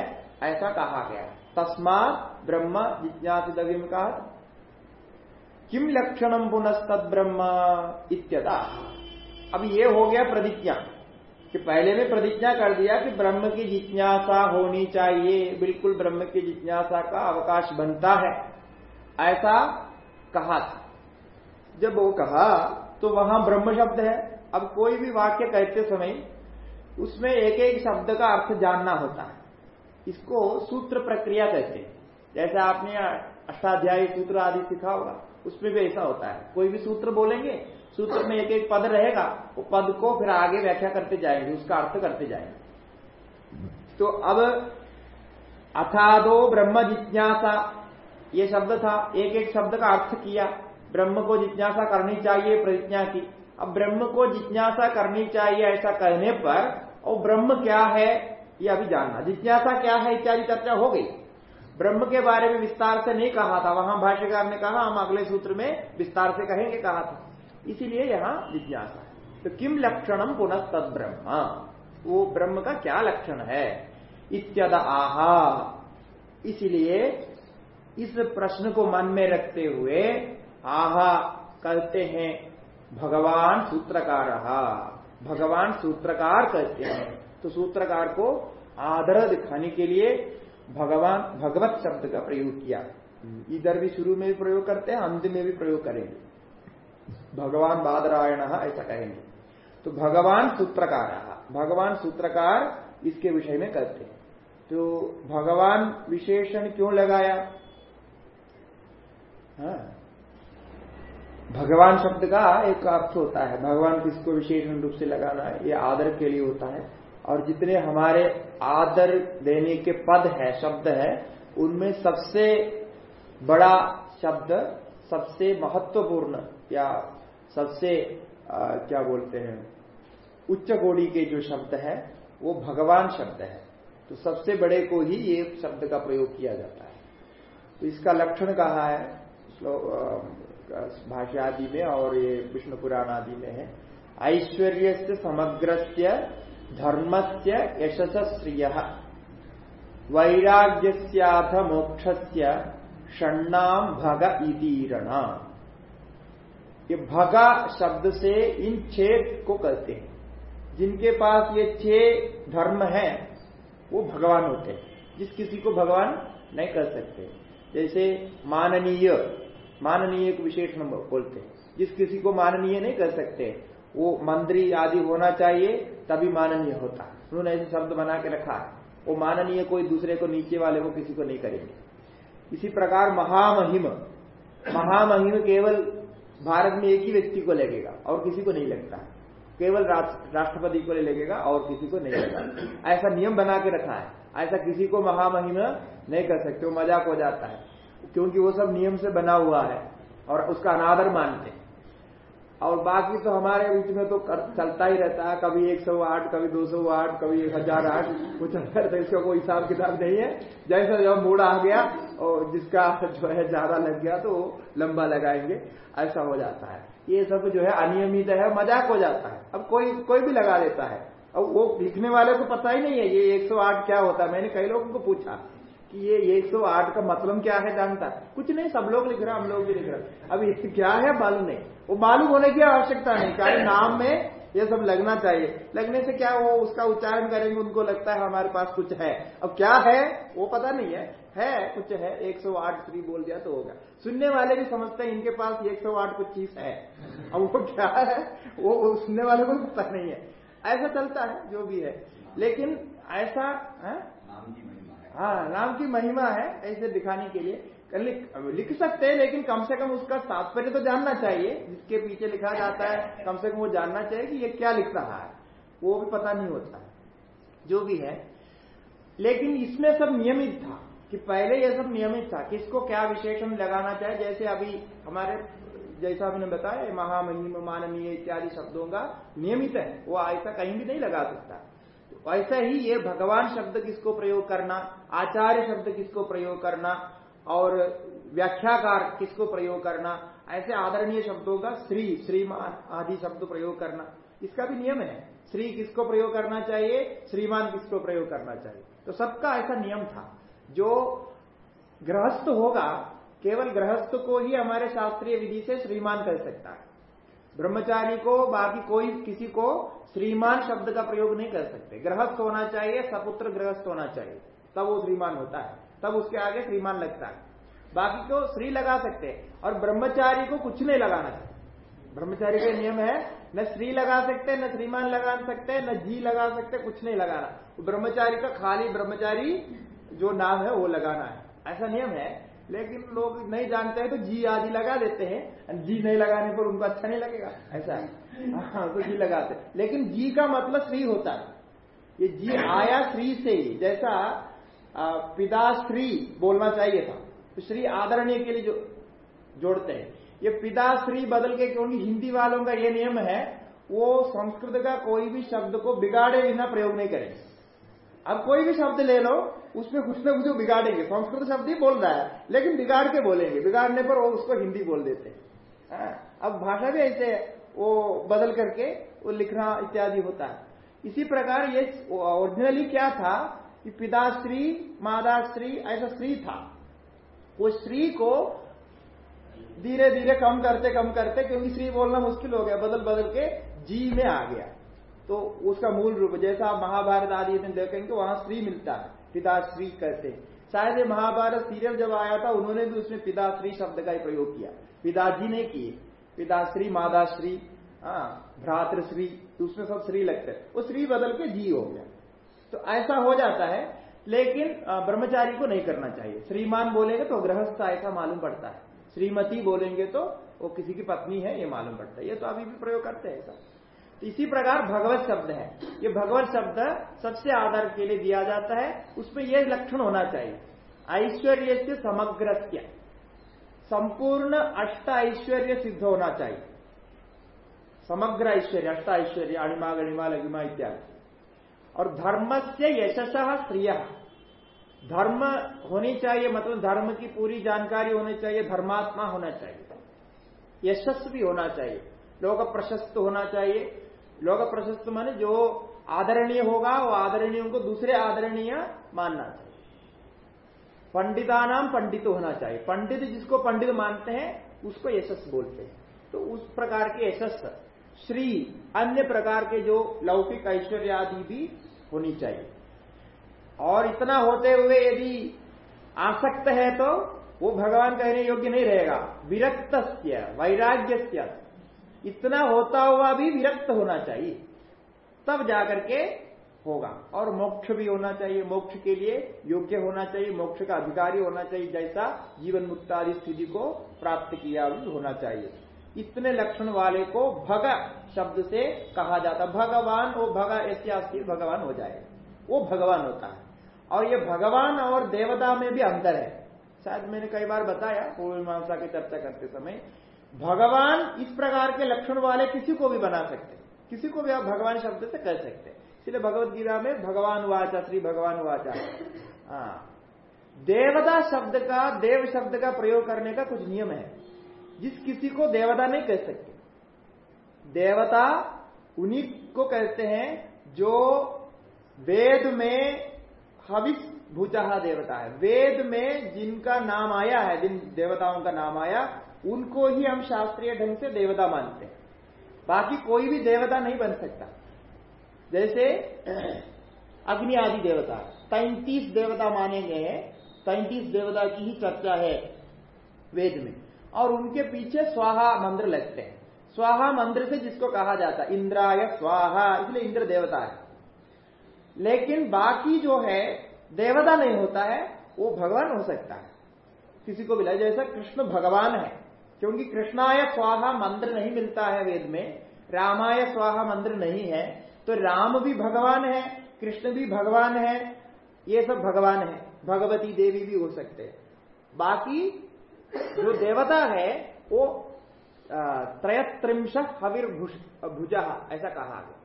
ऐसा कहा गया तस्मात ब्रह्म जिज्ञासितव्यम कहा किम लक्षणम पुनस्तद ब्रह्म इत्यदा अब ये हो गया प्रतिज्ञा, कि पहले में प्रतिज्ञा कर दिया कि ब्रह्म की जिज्ञासा होनी चाहिए। बिल्कुल ब्रह्म की जिज्ञासा का अवकाश बनता है। ऐसा कहा था। जब वो कहा तो वहाँ ब्रह्म शब्द है। अब कोई भी वाक्य कहते समय उसमें एक एक शब्द का अर्थ जानना होता है। इसको सूत्र प्रक्रिया कहते हैं। जैसे आपने अष्टाध्यायी सूत्र आदि सीखा होगा, उसमें भी ऐसा होता है। कोई भी सूत्र बोलेंगे, सूत्र में एक एक पद रहेगा, वो पद को फिर आगे व्याख्या करते जाएँगे, उसका अर्थ करते जाएँगे। तो अब अथादो ब्रह्म जिज्ञासा, ये शब्द था एक एक शब्द का अर्थ किया। ब्रह्म को जिज्ञासा करनी चाहिए प्रतिज्ञा की। अब ब्रह्म को जिज्ञासा करनी चाहिए ऐसा कहने पर, और ब्रह्म क्या है, ये अभी जानना। जिज्ञासा क्या है, इत्यादि चर्चा हो गई। ब्रह्म के बारे में विस्तार से नहीं कहा था। वहाँ भाष्यकार ने कहा, हम अगले सूत्र में विस्तार से कहेंगे कहा था। इसीलिए यहाँ जिज्ञासा तो किम लक्षणम पुनः तद ब्रह्म वो ब्रह्म का क्या लक्षण है? इत्यद आहा। इसलिए इस प्रश्न को मन में रखते हुए आहा कहते हैं, भगवान सूत्रकार भगवान सूत्रकार कहते हैं। तो सूत्रकार को आदर दिखाने के लिए भगवान भगवत शब्द का प्रयोग किया। इधर भी शुरू में भी प्रयोग करते हैं, अंत में भी प्रयोग करेंगे। भगवान बादरायण ऐसा कहेंगे। तो भगवान सूत्रकार भगवान सूत्रकार इसके विषय में कहते हैं। तो भगवान विशेषण क्यों लगाया? हाँ। भगवान शब्द का एक अर्थ होता है। भगवान किसको विशेष रूप से लगाना है? ये आदर के लिए होता है। और जितने हमारे आदर देने के पद है शब्द है उनमें सबसे बड़ा शब्द सबसे महत्वपूर्ण या सबसे आ, क्या बोलते हैं उच्च कोटि के जो शब्द है वो भगवान शब्द है। तो सबसे बड़े को ही ये शब्द का प्रयोग किया जाता है। तो इसका लक्षण कहा है? भाष्य आदि में और ये विष्णु पुराण आदि में है। ऐश्वर्य से समग्र धर्म से यशस श्रिय। वैराग्यथ मोक्ष षण्णाम भग इतीरण ये भगा शब्द से इन छह को कहते हैं। जिनके पास ये छह धर्म है, वो भगवान होते हैं। जिस किसी को भगवान नहीं कर सकते। जैसे माननीय माननीय को विशेषण बोलते हैं। जिस किसी को माननीय नहीं कर सकते, वो मंत्री आदि होना चाहिए, तभी माननीय होता। उन्होंने ऐसे शब्द बना के रखा है। वो माननीय कोई दूसरे को नीचे वाले को किसी को नहीं करेंगे। इसी प्रकार महामहिम। महामहिम केवल भारत में एक ही व्यक्ति को लगेगा, और किसी को नहीं लगता केवल राष्ट्रपति को लगेगा, और किसी को नहीं लगता ऐसा नियम बना के रखा है। ऐसा किसी को महामहिम नहीं कर सकते, वो मज़ाक हो जाता है। क्योंकि वो सब नियम से बना हुआ है और उसका अनादर मानते हैं। और बाकी तो हमारे बीच में तो कर, चलता ही रहता है। कभी 108 कभी 208 कभी एक हज़ार आठ वो चलता रहता है इसका कोई हिसाब किताब नहीं है। जैसा जब मूड आ गया और जिसका जो है ज़्यादा लग गया तो लंबा लगाएँगे ऐसा हो जाता है। ये सब जो है अनियमित है मज़ाक हो जाता है। अब कोई कोई भी लगा देता है। अब वो लिखने वाले को पता ही नहीं है ये 108 क्या होता है। मैंने कई लोगों को पूछा। कि ये 108 का मतलब क्या है जानता? कुछ नहीं, सब लोग लिख रहे हम लोग भी लिख रहे अब ये क्या है? मालूम नहीं। वो मालूम होने की आवश्यकता नहीं। चाहे नाम में ये सब लगना चाहिए। लगने से क्या वो उसका उच्चारण करेंगे, उनको लगता है हमारे पास कुछ है। अब क्या है? वो पता नहीं है। है, कुछ है। 108 श्री बोल दिया तो होगा। सुनने वाले भी समझते हैं, इनके पास 108 कुछ चीज़ है। अब वो क्या है? वो सुनने वाले को पता नहीं है। ऐसा चलता है, जो भी है। लेकिन ऐसा, है? हाँ नाम की महिमा है ऐसे दिखाने के लिए। लिख, लिख सकते हैं लेकिन कम से कम उसका तात्पर्य तो जानना चाहिए जिसके पीछे लिखा जाता है कम से कम वो जानना चाहिए कि ये क्या लिख रहा है। वो भी पता नहीं होता है जो भी है। लेकिन इसमें सब नियमित था कि पहले ये सब नियमित था किसको क्या विशेषण लगाना चाहिए जैसे अभी हमारे जैसा हमने बताया महामहिम माननीय इत्यादि शब्दों का नियमित है वो ऐसा कहीं भी नहीं लगा सकता। ऐसा ही ये भगवान शब्द किसको प्रयोग करना, आचार्य शब्द किसको प्रयोग करना, और व्याख्याकार किसको प्रयोग करना, ऐसे आदरणीय शब्दों का श्री, श्रीमान आदि शब्द प्रयोग करना। इसका भी नियम है, श्री किसको प्रयोग करना चाहिए, श्रीमान किसको प्रयोग करना चाहिए। तो सबका ऐसा नियम था। जो गृहस्थ होगा, केवल गृहस्थ को ही हमारे शास्त्रीय विधि से श्रीमान कर सकता है। ब्रह्मचारी को, बाकी कोई किसी को श्रीमान शब्द का प्रयोग नहीं कर सकते। गृहस्थ होना चाहिए, सपुत्र गृहस्थ होना चाहिए। तब वो श्रीमान होता है। तब उसके आगे श्रीमान लगता है। बाकी को श्री लगा सकते हैं और ब्रह्मचारी को कुछ नहीं लगाना चाहिए। ब्रह्मचारी का नियम है, न श्री लगा सकते, न श्रीमान लगा सकते, न जी लगा सकते, कुछ नहीं लगाना। ब्रह्मचारी का खाली ब्रह्मचारी जो नाम है, वो लगाना है। ऐसा नियम है लेकिन लोग नहीं जानते हैं तो जी आदि लगा देते हैं। जी नहीं लगाने पर उनको अच्छा नहीं लगेगा। ऐसा हाँ। तो जी लगाते लेकिन जी का मतलब श्री होता है। ये जी आया श्री से ही। जैसा पिताश्री बोलना चाहिए था। तो श्री आदरणीय के लिए जो जोड़ते हैं। ये पिताश्री बदल के क्योंकि हिंदी वालों का ये नियम है, वो संस्कृत का कोई भी शब्द को बिगाड़े बिना प्रयोग नहीं करेंगे अब कोई भी शब्द ले लो उसमें कुछ ना कुछ बिगाड़ेंगे। संस्कृत शब्द ही बोल रहा है लेकिन बिगाड़ के बोलेंगे। बिगाड़ने पर वो उसको हिंदी बोल देते हैं। हाँ, अब भाषा भी ऐसे वो बदल करके वो लिखना इत्यादि होता है। इसी प्रकार ये ओरिजिनली क्या था कि पिताश्री मादाश्री ऐसा श्री था। वो श्री को धीरे धीरे कम करते कम करते क्योंकि श्री बोलना मुश्किल हो गया बदल बदल के जी में आ गया। तो उसका मूल रूप, जैसा आप महाभारत आदि में देखेंगे, वहाँ श्री मिलता है पिताश्री कहते हैं। शायद ये महाभारत सीरियल जब आया था, उन्होंने भी उसमें पिताश्री शब्द का ही प्रयोग किया। पिताजी ने किए। पिताश्री मादाश्री हाँ भ्रातृश्री तो उसमें सब श्री लगते हैं। वो श्री बदल के जी हो गया। तो ऐसा हो जाता है, लेकिन ब्रह्मचारी को नहीं करना चाहिए। श्रीमान बोलेंगे तो गृहस्थ ऐसा मालूम पड़ता है। श्रीमती बोलेंगे तो वो किसी की पत्नी है, ये मालूम पड़ता है। ये तो अभी भी प्रयोग करते हैं ऐसा। तो इसी प्रकार भगवत शब्द है। ये भगवत शब्द सबसे आधार के लिए दिया जाता है। उसमें यह लक्षण होना चाहिए। ऐश्वर्य से समग्र संपूर्ण अष्ट ऐश्वर्य सिद्ध होना चाहिए। समग्र ऐश्वर्य, अष्ट ऐश्वर्य, अणिमा, गणिमा लगिमा इत्यादि। और धर्म से यशस स्त्रिय धर्म होनी चाहिए मतलब धर्म की पूरी जानकारी होनी चाहिए, धर्मात्मा होना चाहिए। यशस्वी होना चाहिए। लोग प्रशस्त होना चाहिए। लोग प्रशस्त माने जो आदरणीय होगा, वो आदरणीयों को दूसरे आदरणीय मानना चाहिए। पंडिता नाम पंडित होना चाहिए। पंडित जिसको पंडित मानते हैं, उसको यशस बोलते हैं। तो उस प्रकार के यशस, श्री अन्य प्रकार के जो लौकिक ऐश्वर्य आदि भी होनी चाहिए। और इतना होते हुए यदि आसक्त है तो वो भगवान कहने योग्य नहीं रहेगा। विरक्त वैराग्य इतना होता हुआ भी विरक्त होना चाहिए। तब जाकर के होगा। और मोक्ष भी होना चाहिए। मोक्ष के लिए योग्य होना चाहिए। मोक्ष का अधिकारी होना चाहिए। जैसा जीवन मुक्त आदि स्थिति को प्राप्त किया होना चाहिए। इतने लक्षण वाले को भग शब्द से कहा जाता। भगवान वो भग, ऐसे भगवान हो जाए। वो भगवान होता है। और ये भगवान और देवता में भी अंतर है। शायद मैंने कई बार बताया, पूर्व मीमांसा की चर्चा करते समय भगवान इस प्रकार के लक्षण वाले किसी को भी बना सकते किसी को भी आप भगवान शब्द से कह सकते इसलिए भगवत गीता में भगवान वाचा, श्री भगवान वाचा। हाँ। देवता शब्द का, देव शब्द का प्रयोग करने का कुछ नियम है, जिस किसी को देवता नहीं कह सकते। देवता उन्हीं को कहते हैं जो वेद में हविष भूचाहा देवता है। वेद में जिनका नाम आया है, जिन देवताओं का नाम आया उनको ही हम शास्त्रीय ढंग से देवता मानते हैं। बाकी कोई भी देवता नहीं बन सकता। जैसे अग्नि आदि देवता, तैतीस देवता माने गए हैं। तैतीस देवता की ही चर्चा है वेद में। और उनके पीछे स्वाहा मंत्र लगते हैं। स्वाहा मंत्र से जिसको कहा जाता है, इंद्राय स्वाहा, इसलिए इंद्र देवता है। लेकिन बाकी जो है, देवता नहीं होता है, वो भगवान हो सकता है। किसी को मिला जैसा कृष्ण भगवान है। क्योंकि कृष्णाय स्वाहा मंत्र नहीं मिलता है वेद में, रामाय स्वाहा मंत्र नहीं है तो राम भी भगवान है, कृष्ण भी भगवान है, ये सब भगवान है, भगवती देवी भी हो सकते हैं। बाकी जो देवता है, वो त्रयत्रिंश हविर भुजा, ऐसा कहा है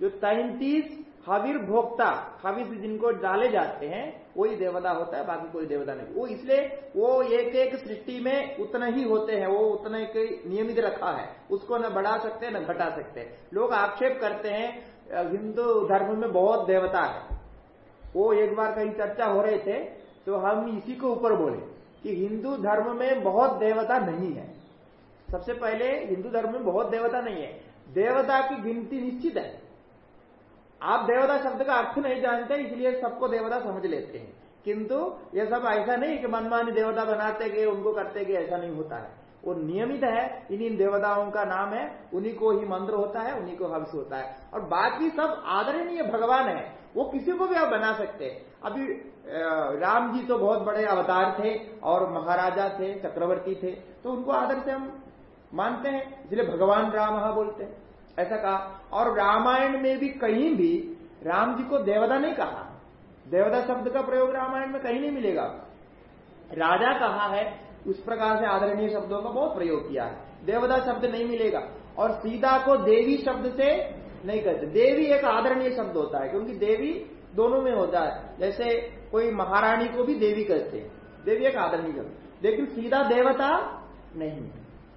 जो तैतीस हविर भोक्ता हविस जिनको डाले जाते हैं वही देवता होता है, बाकी कोई देवता नहीं। वो इसलिए वो एक एक सृष्टि में उतना ही होते हैं, वो उतना ही नियमित रखा है। उसको न बढ़ा सकते, न घटा सकते। लोग आक्षेप करते हैं हिंदू धर्म में बहुत देवता है। वो एक बार कहीं चर्चा हो रहे थे तो हम इसी को ऊपर बोले कि हिंदू धर्म में बहुत देवता नहीं है। सबसे पहले हिंदू धर्म में बहुत देवता नहीं है। देवता की गिनती निश्चित है। आप देवता शब्द का अर्थ नहीं जानते, इसलिए सबको देवता समझ लेते हैं। किंतु ये सब ऐसा नहीं कि मनमानी देवता बनाते गए, उनको करते गए, ऐसा नहीं होता है। वो नियमित है इन इन देवताओं का नाम है, उन्हीं को ही मंत्र होता है, उन्हीं को हंस होता है। और बाकी सब आदरणीय भगवान है, वो किसी को भी आप बना सकते हैं। अभी राम जी तो बहुत बड़े अवतार थे, और महाराजा थे, चक्रवर्ती थे तो उनको आदर से हम मानते हैं, इसलिए भगवान राम बोलते हैं। ऐसा कहा। और रामायण में भी कहीं भी राम जी को देवता नहीं कहा। देवता शब्द का प्रयोग रामायण में कहीं नहीं मिलेगा। राजा कहा है, उस प्रकार से आदरणीय शब्दों का बहुत प्रयोग किया है। देवता शब्द नहीं मिलेगा। और सीता को देवी शब्द से नहीं कहते। देवी एक आदरणीय शब्द होता है, क्योंकि देवी दोनों में होता है। जैसे कोई महारानी को भी देवी कहते हैं। देवी एक आदरणीय शब्द। लेकिन सीधा देवता नहीं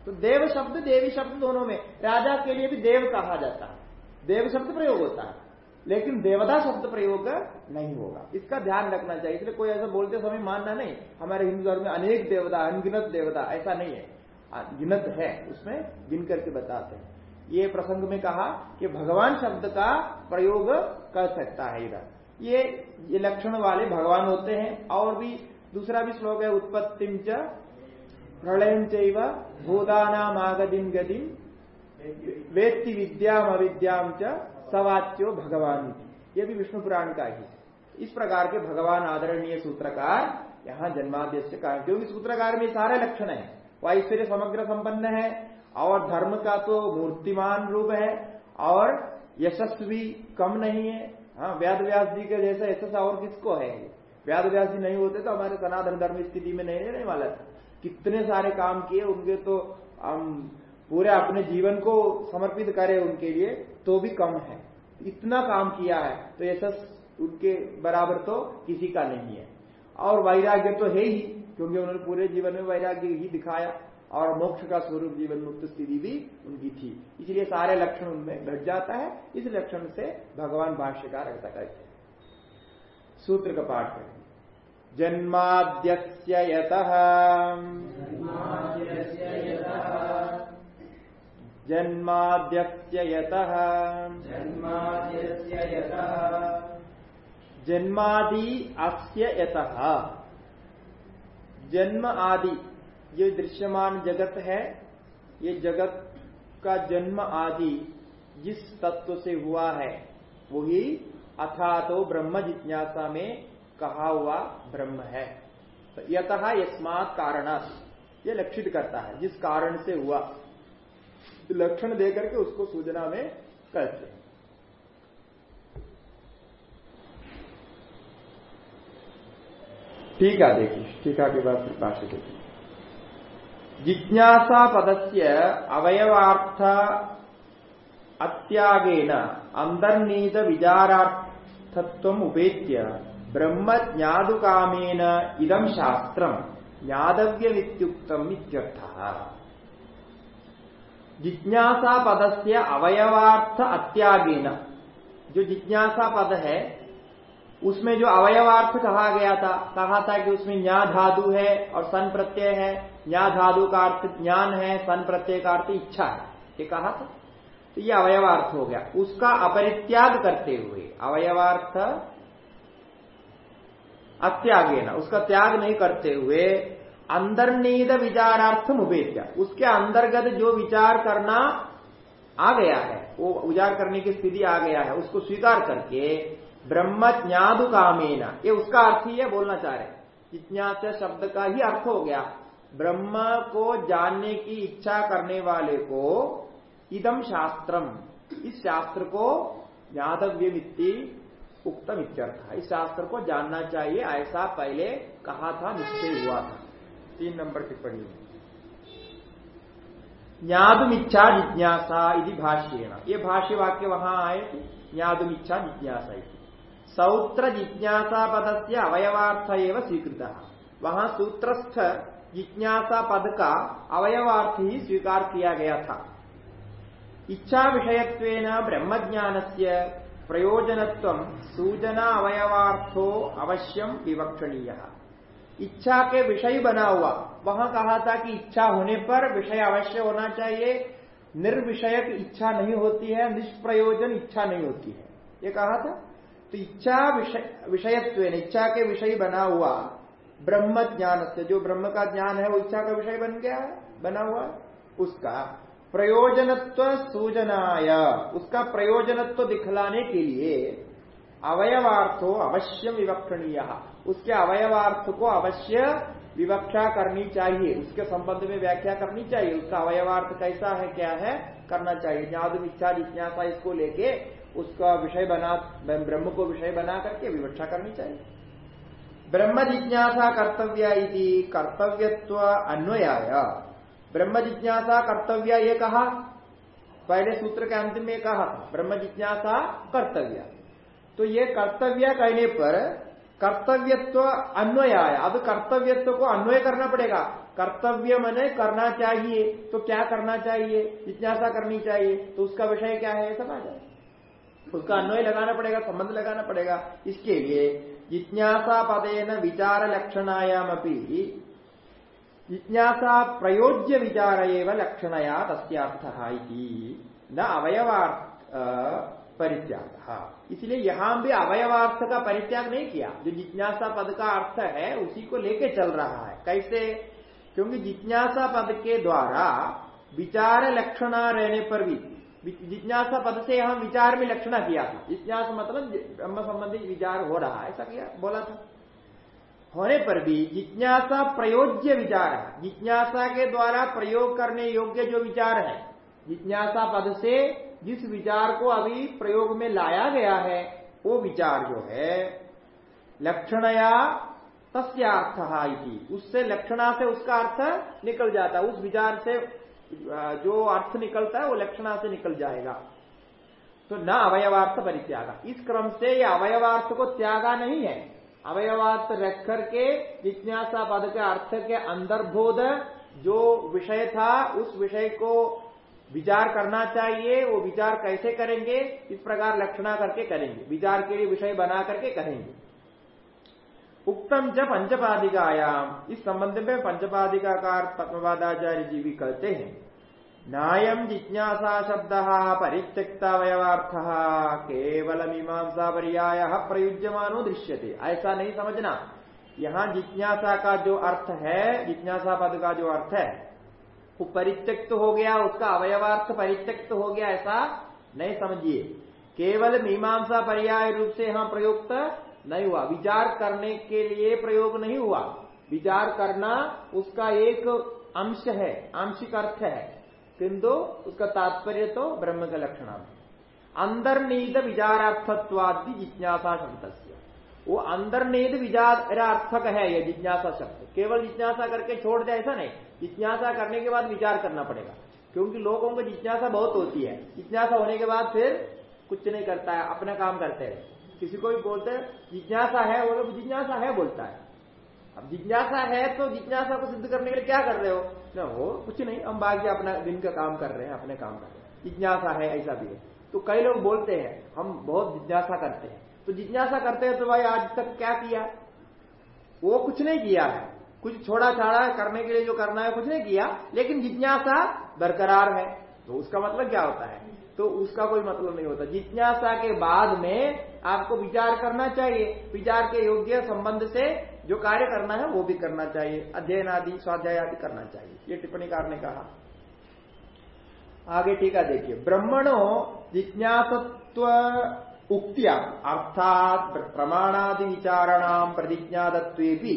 तो देव शब्द देवी शब्द दोनों में, राजा के लिए भी देव कहा जाता है। देव शब्द प्रयोग होता है, लेकिन देवता शब्द प्रयोग नहीं होगा। इसका ध्यान रखना चाहिए, इसलिए कोई ऐसा बोलते समय मानना नहीं, हमारे हिंदू धर्म में अनेक देवता अनगिनत देवता, ऐसा नहीं है। गिनत है, उसमें गिन करके बताते हैं। ये प्रसंग में कहा कि भगवान शब्द का प्रयोग कर सकता है इधर। ये ये लक्षण वाले भगवान होते हैं, और भी दूसरा भी श्लोक है उत्पत्तिम प्रलयम चैव भूतानामागतिम गतिम वेत्ति विद्याम अविद्याम च सवाच्यो भगवान ये भी विष्णु पुराण का ही इस प्रकार के भगवान आदरणीय सूत्रकार यहाँ जन्माद्य से कहा क्योंकि सूत्रकार में सारे लक्षण है। वह ऐश्वर्य समग्र संपन्न है, और धर्म का तो मूर्तिमान रूप है, और यशस्वी कम नहीं है। हाँ व्याद व्यास जी के जैसा यशस और किसको है व्याद व्यास जी नहीं होते तो हमारे सनातन धर्म स्थिति में नहीं रहने वाला था। कितने सारे काम किए उनके तो हम पूरे अपने जीवन को समर्पित करें उनके लिए तो भी कम है। इतना काम किया है तो ऐसा उनके बराबर तो किसी का नहीं है। और वैराग्य तो है ही, क्योंकि उन्होंने पूरे जीवन में वैराग्य ही दिखाया, और मोक्ष का स्वरूप जीवन मुक्त स्थिति भी उनकी थी। इसलिए सारे लक्षण उनमें घट जाता है, इस लक्षण से भगवान भाष्यकार ऐसा कहते सूत्र का पाठ करें जन्माद्यस्य यतः। जन्माद्यस्य यतः। जन्मादि अस्य यतः। जन्म आदि, ये दृश्यमान जगत है, ये जगत का जन्म आदि जिस तत्व से हुआ है, वही अथा तो ब्रह्म जिज्ञासा में कहा हुआ ब्रह्म है। तो यतः यस्मात कारण ये लक्षित करता है, जिस कारण से हुआ। तो लक्षण देकर के उसको सूचना में करते हैं। टीका देखिए टीका के बाद भाष्य देखिए जिज्ञासा पदस्य अवयवार्थ अत्यागेन, अंतर्नीत विचारार्थत्व उपेत्य। ब्रह्म ज्ञादुकामेन इदम शास्त्रम। ज्ञातव्यमित्युक्तम इत्यर्थ। जिज्ञासा पद से अवयवार्थ अत्यागेन। जो जिज्ञासा पद है, उसमें जो अवयवार्थ कहा गया था, कहा था कि उसमें न्या धातु है और सन प्रत्यय है। न्या धातु का अर्थ ज्ञान है, सन प्रत्यय का अर्थ इच्छा है। ये कहा था। तो ये अवयवार्थ हो गया। उसका अपरित्याग करते हुए, अवयवार्थ अत्यागे न उसका त्याग नहीं करते हुए अंतर्नीद विचारार्थम उपेत्या। उसके अंतर्गत जो विचार करना आ गया है, वो उजागर करने की स्थिति आ गया है, उसको स्वीकार करके ब्रह्म ज्ञादु कामेना ये उसका अर्थ ही है, बोलना चाह रहे जिज्ञासा शब्द का ही अर्थ हो गया। ब्रह्म को जानने की इच्छा करने वाले को इदम शास्त्रम। इस शास्त्र को यादव्य वित्ती उक्तम इत्यर्थ इस शास्त्र को जानना चाहिए, ऐसा पहले कहा था, निश्चय हुआ था। तीन नंबर टिप्पणी में ज्ञातुमिच्छा जिज्ञासा इति भाष्येण। ये भाष्य वाक्य वहाँ आए, ज्ञातुमिच्छा जिज्ञासा सौत्र जिज्ञासा पद से अवयवार्थ एवं स्वीकृत। वहाँ सूत्रस्थ जिज्ञासा पद का अवयवार्थ ही स्वीकार किया गया था। इच्छा विषयत्व ब्रह्म ज्ञान से प्रयोजनत्व सूचना अवयवार्थो अवश्यम विवक्षणीय इच्छा के विषय बना हुआ। वहाँ कहा था कि इच्छा होने पर विषय अवश्य होना चाहिए। निर्विषयक इच्छा नहीं होती है, निष्प्रयोजन इच्छा नहीं होती है। ये कहा था? तो इच्छा विषयत्व इच्छा के विषय बना हुआ। ब्रह्म ज्ञान से जो ब्रह्म का ज्ञान है, वो इच्छा का विषय बन गया बना हुआ उसका प्रयोजनत्व सूचनाय उसका प्रयोजनत्व दिखलाने के लिए अवयवार्थो अवश्य विवक्षणीय। उसके अवयवार्थ को अवश्य विवक्षा करनी चाहिए। उसके संबंध में व्याख्या करनी चाहिए। उसका अवयवार्थ कैसा है, क्या है, करना चाहिए। ज्ञादुम इच्छा जिज्ञासा इसको लेके उसका विषय बना, ब्रह्म को विषय बना करके विवक्षा करनी चाहिए। ब्रह्म जिज्ञासा कर्तव्य कर्तव्यत्व अन्वयाय। ब्रह्म जिज्ञासा कर्तव्य, ये कहा। पहले सूत्र के अंतिम में कहा ब्रह्म जिज्ञासा कर्तव्य। तो ये कर्तव्य कहने पर कर्तव्यत्व अन्वय आया अब कर्तव्यत्व को अन्वय करना पड़ेगा। कर्तव्य मने करना चाहिए तो क्या करना चाहिए? जिज्ञासा करनी चाहिए तो उसका विषय क्या है? समझ आए उसका अन्वय लगाना पड़ेगा, संबंध लगाना पड़ेगा। इसके लिए जिज्ञासा पदेन विचार लक्षणायाम जिज्ञासा प्रयोज्य विचार एवं लक्षणया तस्थ न अवयवार्थ परित्याग इसलिए यहाँ भी अवयवार्थ का परित्याग नहीं किया जो जिज्ञासा पद का अर्थ है उसी को लेके चल रहा है कैसे क्योंकि जिज्ञासा पद के द्वारा विचार लक्षणा रहने पर भी जिज्ञासा पद से हम विचार में लक्षणा किया था जिज्ञासा मतलब ब्रह्म संबंधी विचार हो रहा है ऐसा किया बोला था होने पर भी जिज्ञासा प्रयोज्य विचार है। जिज्ञासा के द्वारा प्रयोग करने योग्य जो विचार है, जिज्ञासा पद से जिस विचार को अभी प्रयोग में लाया गया है, वो विचार जो है, लक्षणया तस्थ उससे लक्षणा से उसका अर्थ निकल जाता है। उस विचार से जो अर्थ निकलता है, वो लक्षणा से निकल जाएगा। तो न अवयवार्थ परित्यागा। इस क्रम से यह अवयवार्थ को त्यागा नहीं है। अवयवार्थ रख करके, जिज्ञासा पद के अर्थ के अंतर्भूत जो विषय था, उस विषय को विचार करना चाहिए, वो विचार कैसे करेंगे, इस प्रकार लक्षणा करके करेंगे, विचार के लिए विषय बना करके करेंगे। उक्तम च पंचपादिकायाम, इस संबंध में पंचपादिका का पद्मवादाचार्य जी भी कहते हैं। नायम जिज्ञासा शब्द परित्यक्ता परित्यक्तावयवार्थ। केवल मीमांसा पर्याय प्रयुज्यमानो दृश्यते। ऐसा नहीं समझना। यहाँ जिज्ञासा का जो अर्थ है जिज्ञासा पद का जो अर्थ है, वो परित्यक्त हो गया, उसका अवयवार्थ परित्यक्त हो गया, ऐसा नहीं समझिए। केवल मीमांसा पर्याय रूप से यहाँ प्रयुक्त नहीं हुआ। विचार करने के लिए प्रयोग नहीं हुआ। विचार करना उसका एक अंश है, आंशिक अर्थ है। किंतु उसका तात्पर्य तो ब्रह्म का लक्षण अंतर्नीत विचारार्थत्वादि जिज्ञासा शब्द वो अंतर्नीत विचारार्थक है यह जिज्ञासा शब्द। केवल जिज्ञासा करके छोड़ दे, ऐसा नहीं। जिज्ञासा करने के बाद विचार करना पड़ेगा। क्योंकि लोगों को जिज्ञासा बहुत होती है। जिज्ञासा होने के बाद फिर कुछ नहीं करता है, अपना काम करते हैं। किसी को भी बोलते जिज्ञासा है, वो लोग, जिज्ञासा है, बोलता है। अब जिज्ञासा है तो जिज्ञासा को सिद्ध करने के लिए क्या कर रहे हो? ना, वो कुछ नहीं, हम बाकी अपना दिन का काम कर रहे हैं, अपने काम कर रहे हैं। जिज्ञासा है, ऐसा भी है। तो कई लोग बोलते हैं, हम बहुत जिज्ञासा करते हैं। तो जिज्ञासा करते हैं तो भाई, आज तक क्या किया? वो कुछ नहीं किया है। कुछ छोड़ा छाड़ा करने के लिए जो करना है, कुछ नहीं किया। लेकिन जिज्ञासा बरकरार है। तो उसका मतलब क्या होता है? तो उसका कोई मतलब नहीं होता। जिज्ञासा के बाद में आपको विचार करना चाहिए। विचार के योग्य संबंध से जो कार्य करना है, वो भी करना चाहिए। अध्ययन आदि, स्वाध्याय आदि करना चाहिए। ये टिप्पणीकार ने कहा। आगे टीका देखिए। ब्रह्मणो जिज्ञासत्व उक्तिया, अर्थात प्रमाणादि विचारणाम प्रतिज्ञातत्वे भी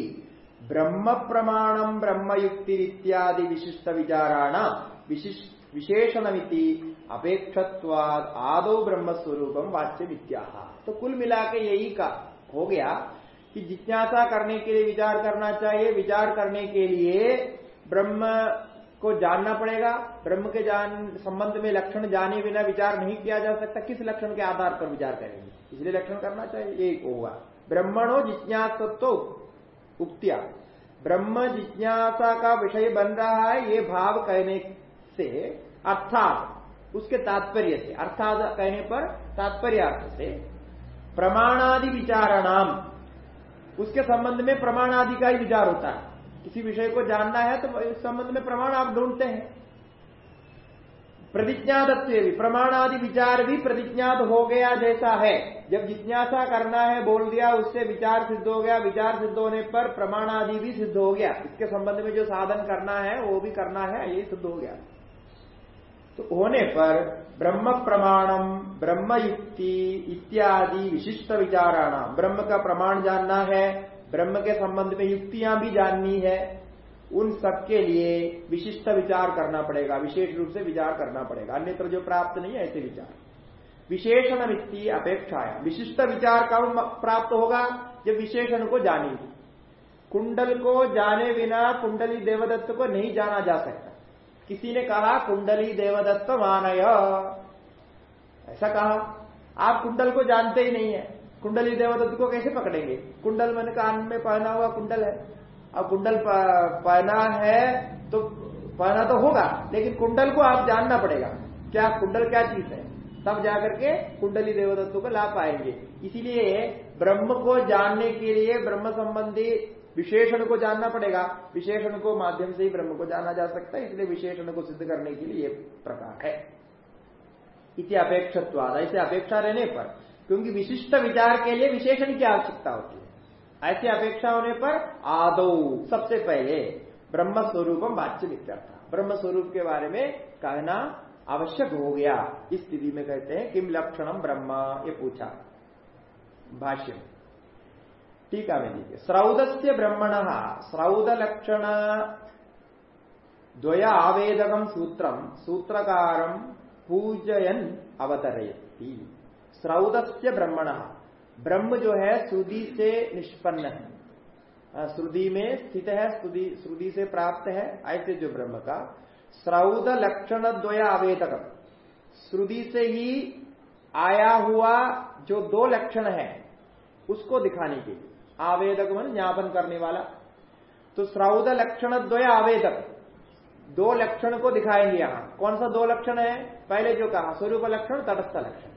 ब्रह्म प्रमाणम ब्रह्म युक्ति इत्यादि विशिष्ट विचाराण विशेषणमिति अपेक्षत्वाद आदो ब्रह्म स्वरूपम वाच्य विद्या तो कुल मिला के यही का हो गया। कि जिज्ञासा करने के लिए, विचार करना चाहिए। विचार करने के लिए ब्रह्म को जानना पड़ेगा। ब्रह्म के जान, संबंध में लक्षण जाने बिना विचार नहीं किया जा सकता। किस लक्षण के आधार पर विचार करेंगे? इसलिए लक्षण करना चाहिए। एक होगा। ब्रह्मणो जिज्ञासत्व उक्तिया। ब्रह्म जिज्ञासा का विषय बन रहा है ये भाव कहने से, अर्थात उसके तात्पर्य से, अर्थात कहने पर तात्पर्य अर्थ से प्रमाणादि विचारणाम उसके संबंध में प्रमाण आदि का ही विचार होता है। किसी विषय को जानना है तो इस संबंध में प्रमाण आप ढूंढते हैं। प्रतिज्ञात प्रमाण आदि विचार भी प्रतिज्ञात हो गया जैसा है। जब जिज्ञासा करना है, बोल दिया, उससे विचार सिद्ध हो गया, विचार सिद्ध होने पर प्रमाण आदि भी सिद्ध हो गया। इसके संबंध में जो साधन करना है, वो भी करना है ये सिद्ध हो गया। तो होने पर ब्रह्म प्रमाणम, ब्रह्म युक्ति इत्यादि विशिष्ट विचाराणा ब्रह्म का प्रमाण जानना है, ब्रह्म के संबंध में युक्तियाँ भी जाननी है, उन सबके लिए विशिष्ट विचार करना पड़ेगा, विशेष रूप से विचार करना पड़ेगा। अन्यत्र जो प्राप्त नहीं है, ऐसे विचार। विशेषण वित्तीय अपेक्षाया। विशिष्ट विचार कब प्राप्त होगा? जब विशेषण को जानेंगे। कुंडल को जाने बिना कुंडली देवदत्त को नहीं जाना जा सकता। किसी ने कहा, कुंडली देवदत्त मानय। ऐसा कहा। आप कुंडल को जानते ही नहीं है। कुंडली देवदत्त को कैसे पकड़ेंगे? कुंडल मैंने कान में पहना हुआ कुंडल है। अब कुंडल पहना है तो पहना तो होगा, लेकिन कुंडल को आप जानना पड़ेगा। क्या कुंडल क्या चीज़ है? तब जाकर के कुंडली देवदत्तों को ला पाएँगे। इसीलिए ब्रह्म को जानने के लिए ब्रह्म संबंधी विशेषण को जानना पड़ेगा। विशेषण को माध्यम से ही ब्रह्म को जाना जा सकता है, इसलिए विशेषण को सिद्ध करने के लिए प्रकार है। इति अपेक्षत्वाद। ऐसे अपेक्षा रहने पर, क्योंकि विशिष्ट विचार के लिए विशेषण की आवश्यकता होती है। ऐसी अपेक्षा होने पर आदो, सबसे पहले ब्रह्म स्वरूपम वाच्य विद्यार्थ ब्रह्म स्वरूप के बारे में कहना आवश्यक हो गया। इस स्थिति में कहते हैं किम लक्षणम ब्रह्म? ये पूछा। भाष्य में टीका में लीजिए श्रौद से ब्रह्मण श्रौद लक्षण द्वया आवेदकम सूत्रम सूत्रकारम पूजयन अवतरयती। श्रौद से ब्रह्मण। ब्रह्म जो है, श्रुति से निष्पन्न है। श्रुति में स्थित है, श्रुति से प्राप्त है, ऐसे जो ब्रह्म का। श्रौद लक्षण द्वय आवेदक श्रुदी से ही आया हुआ जो दो लक्षण है, उसको दिखाने के लिए। आवेदक मन ज्ञापन करने वाला। तो श्रौद लक्षण द्वय आवेदक। दो लक्षण को दिखाएँगे यहाँ। कौन सा दो लक्षण है? पहले जो कहा स्वरूप लक्षण तटस्थ लक्षण।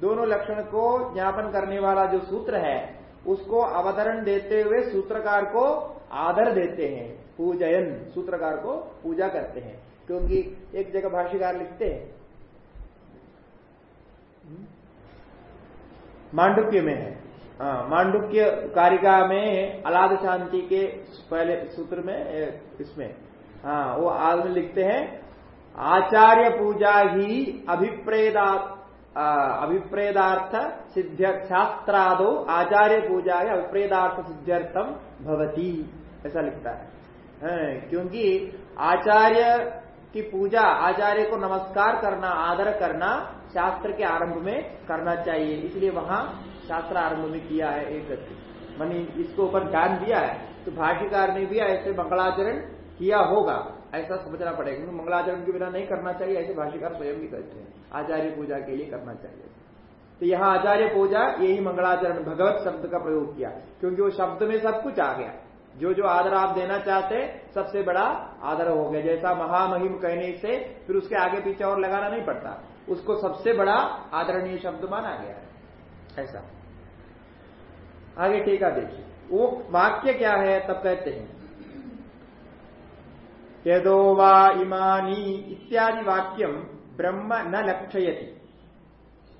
दोनों लक्षण को ज्ञापन करने वाला जो सूत्र है उसको अवतरण देते हुए सूत्रकार को आदर देते हैं। पूजयन सूत्रकार को पूजा करते हैं। क्योंकि एक जगह भाष्यकार लिखते हैं। हम्म, मांडुक्य में हाँ, मांडुक्य कारिका में अलाद शांति के पहले सूत्र में इसमें। हाँ वो आज में लिखते हैं आचार्य पूजा ही अभिप्रेदा अभिप्रेदार्थ सिद्ध शास्त्रादो आचार्य पूजा या अभिप्रेदार्थ सिद्ध्यर्थम भवती ऐसा लिखता है। हाँ, क्योंकि आचार्य की पूजा आचार्य को नमस्कार करना आदर करना शास्त्र के आरंभ में करना चाहिए इसलिए वहाँ शास्त्र आरंभ में किया है एक गति मानी इसको ऊपर ध्यान दिया है तो भाष्यकार ने भी ऐसे मंगलाचरण किया होगा। ऐसा समझना पड़ेगा, क्योंकि मंगलाचरण के बिना नहीं करना चाहिए, ऐसे भाष्यकार स्वयं भी कहते हैं। आचार्य पूजा के लिए करना चाहिए। तो यहाँ आचार्य पूजा, यही मंगलाचरण भगवत शब्द का प्रयोग किया, क्योंकि वो शब्द में सब कुछ आ गया। जो जो आदर आप देना चाहते, सबसे बड़ा आदर हो गया। जैसा महामहिम कहने से, फिर उसके आगे पीछे और लगाना नहीं पड़ता। उसको सबसे बड़ा आदरणीय शब्द माना गया है। ऐसा। आगे टीका देखिए। वो वाक्य क्या है, तब कहते हैं। यदो वा इमानी इत्यादि वाक्यम ब्रह्म न लक्षयति।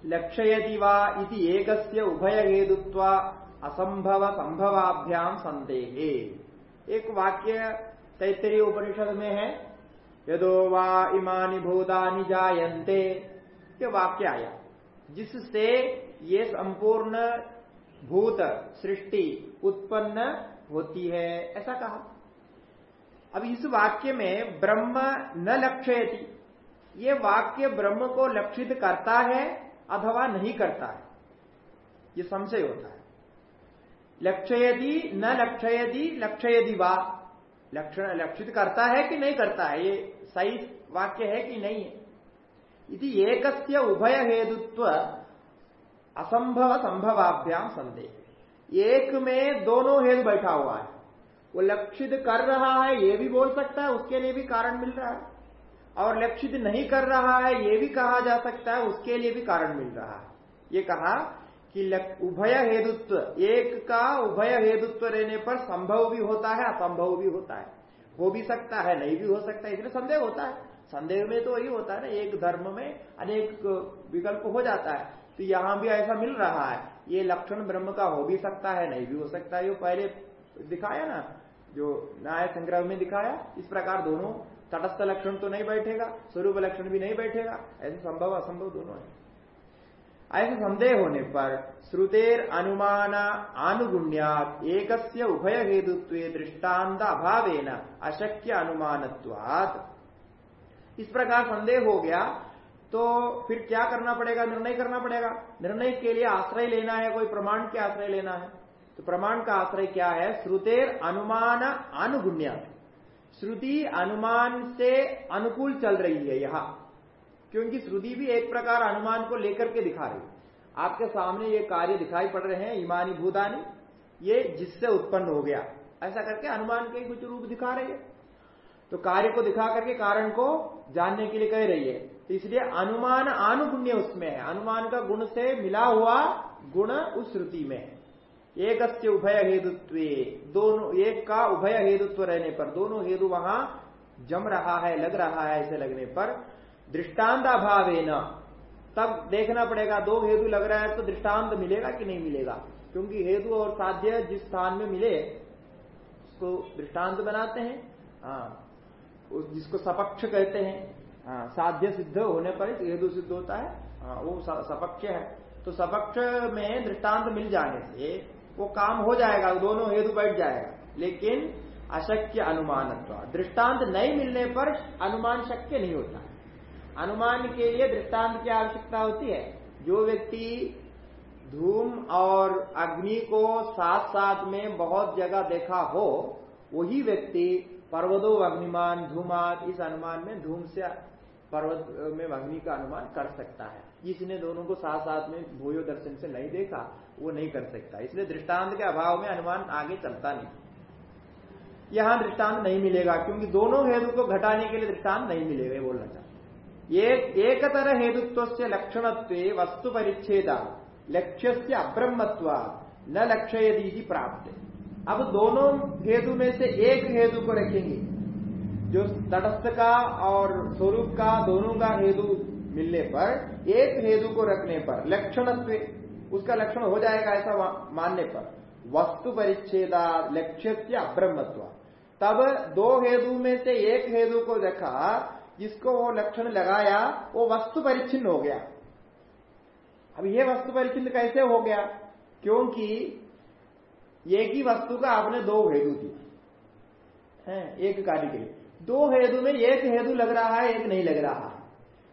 लक्षयति वा इति एकस्य उभय हेतुत्वा असंभव संभवाभ्याम संदेहे एक वाक्य तैतरीय उपनिषद में है। यदो वा इमानी भूतानि जायन्ते। ये वाक्य आया। जिससे ये संपूर्ण भूत सृष्टि उत्पन्न होती है। ऐसा कहा। अब इस वाक्य में ब्रह्म न लक्ष्यति। ये वाक्य ब्रह्म को लक्षित करता है, अथवा नहीं करता है। ये संशय होता है। लक्ष्यदि न लक्ष्यदि लक्ष्यदि वा। लक्षण लक्षित करता है कि नहीं करता है? ये सही वाक्य है कि नहीं है? यदि एक उभय हेतुत्व असंभव संभवाभ्याम संदेह एक में दोनों हेतु बैठा हुआ है। वो लक्षित कर रहा है, ये भी बोल सकता है, उसके लिए भी कारण मिल रहा है। और लक्षित नहीं कर रहा है, ये भी कहा जा सकता है, उसके लिए भी कारण मिल रहा है। ये कहा कि उभय हेतुत्व, एक का उभय हेतुत्व रहने पर संभव भी होता है, असंभव भी होता है। हो भी सकता है, नहीं भी हो सकता है, इसलिए संदेह होता है। संदेह में तो वही होता है ना, एक धर्म में अनेक विकल्प हो जाता है। तो यहाँ भी ऐसा मिल रहा है। ये लक्षण ब्रह्म का हो भी सकता है, नहीं भी हो सकता है। वो पहले दिखाया ना, जो न्याय संग्रह में दिखाया, इस प्रकार दोनों तटस्थ लक्षण तो नहीं बैठेगा, स्वरूप लक्षण भी नहीं बैठेगा। ऐसे संभव असंभव दोनों है। ऐसे संदेह होने पर श्रुतेर अनुमान आनुगुण्यात एक उभय हेतुत्व दृष्टांत अभावेन अशक्य अनुमानत्वात्। इस प्रकार संदेह हो गया तो फिर क्या करना पड़ेगा? निर्णय करना पड़ेगा। निर्णय के लिए आश्रय लेना है, कोई प्रमाण के आश्रय लेना है। तो प्रमाण का आश्रय क्या है? श्रुतेर अनुमान अनुगुण्य। श्रुति अनुमान से अनुकूल चल रही है यहाँ। क्योंकि श्रुति भी एक प्रकार अनुमान को लेकर के दिखा रही है। आपके सामने ये कार्य दिखाई पड़ रहे हैं ईमानी भूतानी। ये जिससे उत्पन्न हो गया। ऐसा करके अनुमान के कुछ रूप दिखा रही है। तो कार्य को दिखा करके कारण को जानने के लिए कह रही है। तो इसलिए अनुमान आनुगुण्य उसमें है। अनुमान का गुण से मिला हुआ गुण उस श्रुति में है। एक उभय हेतुत्व, दोनों, एक का उभय हेतुत्व रहने पर, दोनों हेतु वहाँ जम रहा है, लग रहा है ऐसे लगने पर दृष्टांत अभाव तब देखना पड़ेगा दो हेतु लग रहा है तो दृष्टांत मिलेगा कि नहीं मिलेगा? क्योंकि हेतु और साध्य जिस स्थान में मिले, उसको दृष्टांत बनाते हैं। हाँ जिसको सपक्ष कहते हाँ। साध्य सिद्ध होने पर हेतु सिद्ध होता है। हाँ वो सपक्ष है। तो सपक्ष में दृष्टांत मिल जाने से वो काम हो जाएगा दोनों हेतु बैठ जाएगा। लेकिन अशक्य अनुमान दृष्टांत नहीं मिलने पर अनुमान शक्य नहीं होता अनुमान के लिए दृष्टांत की आवश्यकता होती है। जो व्यक्ति धूम और अग्नि को साथ साथ में बहुत जगह देखा हो, वही व्यक्ति पर्वतो, अग्निमान, धूमात, इस अनुमान में धूम से पर्वत में अग्नि का अनुमान कर सकता है। जिसने दोनों को साथ साथ में भूयो दर्शन से नहीं देखा, वो नहीं कर सकता। इसलिए दृष्टांत के अभाव में अनुमान आगे चलता नहीं। यहाँ दृष्टांत नहीं मिलेगा, क्योंकि दोनों हेतु को घटाने के लिए दृष्टांत नहीं मिलेगा बोलना चाहते एक तरह हेतुत्व से लक्षणत्व वस्तु परिच्छेद लक्ष्य से अब्रह्मत्व न लक्ष्य यदि प्राप्त। अब दोनों हेतु में से एक हेतु को रखेंगे जो तटस्थ का और स्वरूप का, दोनों का हेतु मिलने पर, एक हेतु को रखने पर लक्षण उसका लक्षण हो जाएगा ऐसा मानने पर। वस्तु परिच्छेदा लक्ष्य से अब्रह्मत्व। तब दो हेतु में से एक हेतु को देखा जिसको वो लक्षण लगाया, वो वस्तु परिच्छिन्न हो गया। अब ये वस्तु परिचिन्न कैसे हो गया? क्योंकि एक ही वस्तु का आपने दो हेतु दी है, एक कार्य के लिए। दो हेतु में एक हेतु लग रहा है, एक नहीं लग रहा। है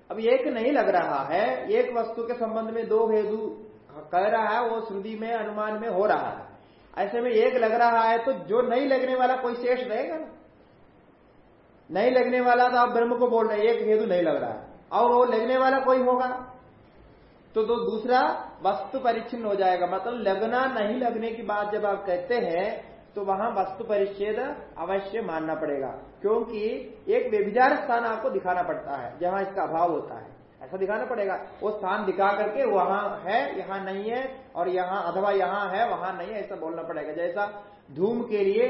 अब एक नहीं लग रहा है, एक वस्तु के संबंध में दो हेतु कह रहा है, वो श्रुति में, अनुमान में हो रहा है। ऐसे में एक लग रहा है तो जो नहीं लगने वाला कोई शेष रहेगा नहीं लगने वाला तो आप ब्रह्म को बोल रहे एक हेतु नहीं लग रहा। है और वो लगने वाला कोई होगा? तो दो दूसरा वस्तु परिच्छिन्न हो जाएगा। मतलब लगना नहीं लगने की बात जब आप कहते हैं तो वहाँ वस्तु परिच्छेद अवश्य मानना पड़ेगा क्योंकि एक व्यभिचार स्थान आपको दिखाना पड़ता है जहाँ इसका अभाव होता है। ऐसा दिखाना पड़ेगा वो स्थान दिखा करके वहाँ है यहाँ नहीं है और यहाँ अथवा यहाँ है वहाँ नहीं है ऐसा बोलना पड़ेगा। जैसा धूम के लिए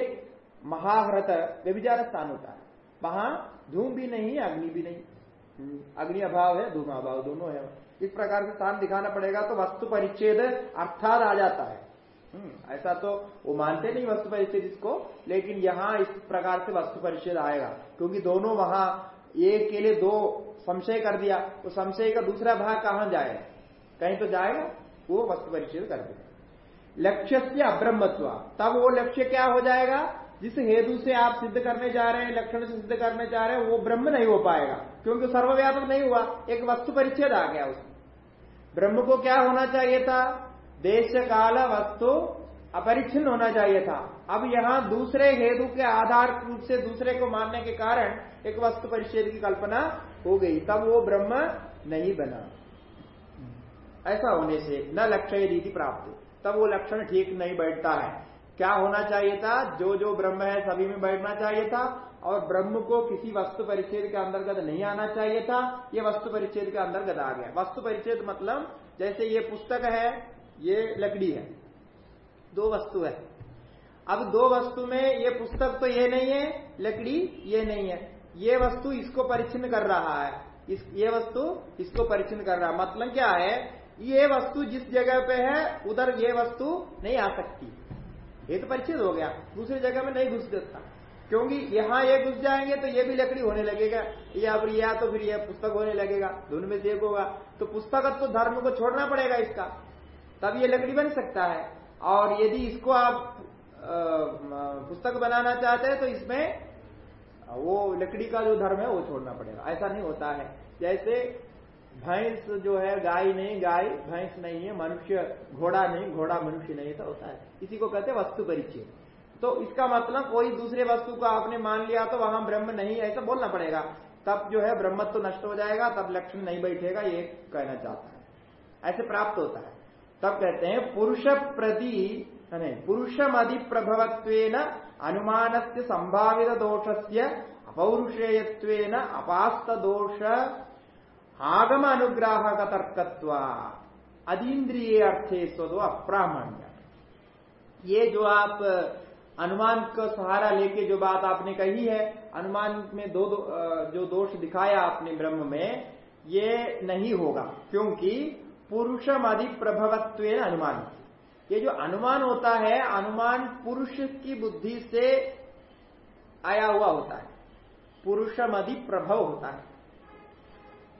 महाभरत व्यभिचार स्थान होता है वहाँ धूम भी नहीं अग्नि भी नहीं। हम्म, अग्नि अभाव है धूम अभाव दोनों है। इस प्रकार से स्थान दिखाना पड़ेगा तो वस्तु परिच्छेद अर्थात आ जाता है। ऐसा तो वो मानते नहीं वस्तु परिच्छेद इसको, लेकिन यहाँ इस प्रकार से वस्तु परिच्छेद आएगा, क्योंकि दोनों वहाँ एक के लिए दो संशय कर दिया तो संशय का दूसरा भाग कहाँ जाए कहीं तो जाएगा, वो वस्तु परिच्छेद कर देगा। लक्ष्य से अब्रह्मत्व, तब वो लक्ष्य क्या हो जाएगा? जिस हेतु से आप सिद्ध करने जा रहे हैं, लक्षण से सिद्ध करने जा रहे हैं, वो ब्रह्म नहीं हो पाएगा, क्योंकि सर्वव्यापक नहीं हुआ, एक वस्तु परिच्छेद आ गया उसमें। ब्रह्म को क्या होना चाहिए था? देश काल वस्तु अपरिच्छिन्न होना चाहिए था। अब यहाँ दूसरे हेतु के आधार रूप से दूसरे को मानने के कारण एक वस्तु परिच्छेद की कल्पना हो गई। तब वो ब्रह्म नहीं बना। ऐसा होने से न लक्ष्य रीति प्राप्त। तब वो लक्षण ठीक नहीं बैठता है। क्या होना चाहिए था? जो जो ब्रह्म है सभी में बैठना चाहिए था और ब्रह्म को किसी वस्तु परिच्छेद के अंतर्गत नहीं आना चाहिए था। ये वस्तु परिच्छेद के अंतर्गत आ गया। वस्तु परिच्छेद मतलब जैसे ये पुस्तक है ये लकड़ी है। दो वस्तु है। अब दो वस्तु में ये पुस्तक तो ये नहीं है, लकड़ी ये नहीं है। ये वस्तु इसको परिचिन कर रहा है। इस, ये वस्तु इसको परिचिन कर रहा है। मतलब क्या है? ये वस्तु जिस जगह पे है, उधर ये वस्तु नहीं आ सकती। ये तो परिचित हो गया। दूसरी जगह में नहीं घुस देता। क्योंकि यहाँ ये घुस जाएँगे तो ये भी लकड़ी होने लगेगा। या फिर या तो फिर यह पुस्तक होने लगेगा। दोनों में से एक होगा। तो पुस्तक तो धर्म को छोड़ना पड़ेगा इसका। तब ये लकड़ी बन सकता है। और यदि इसको आप पुस्तक बनाना चाहते हैं तो इसमें वो लकड़ी का जो धर्म है, वो छोड़ना पड़ेगा। ऐसा नहीं होता है। जैसे भैंस जो है, गाय नहीं, गाय भैंस नहीं है, मनुष्य घोड़ा नहीं, घोड़ा मनुष्य नहीं, ऐसा होता है। इसी को कहते हैं वस्तु परिचय। तो इसका मतलब कोई दूसरे वस्तु को आपने मान लिया तो वहाँ ब्रह्म नहीं है, ऐसा बोलना पड़ेगा। तब जो है ब्रह्म तो नष्ट हो जाएगा, तब लक्षण नहीं बैठेगा, ये कहना चाहता है। ऐसे प्राप्त होता है। तब कहते हैं पुरुष प्रति पुरुषम प्रभवत्व अनुमान से संभावित दोष से अपौरुषेयत्व अपास्त दोष आगम अनुग्राहक तर्कत्व अधीन्द्रिय अर्थे स्वदो अप्रामाण्य। ये जो आप अनुमान का सहारा लेके जो बात आपने कही है अनुमान में दो, दो जो दोष दिखाया आपने ब्रह्म में ये नहीं होगा क्योंकि पुरुषम प्रभवत्व अनुमान ये जो अनुमान होता है, अनुमान पुरुष की बुद्धि से आया हुआ होता है। पुरुषम प्रभव होता है।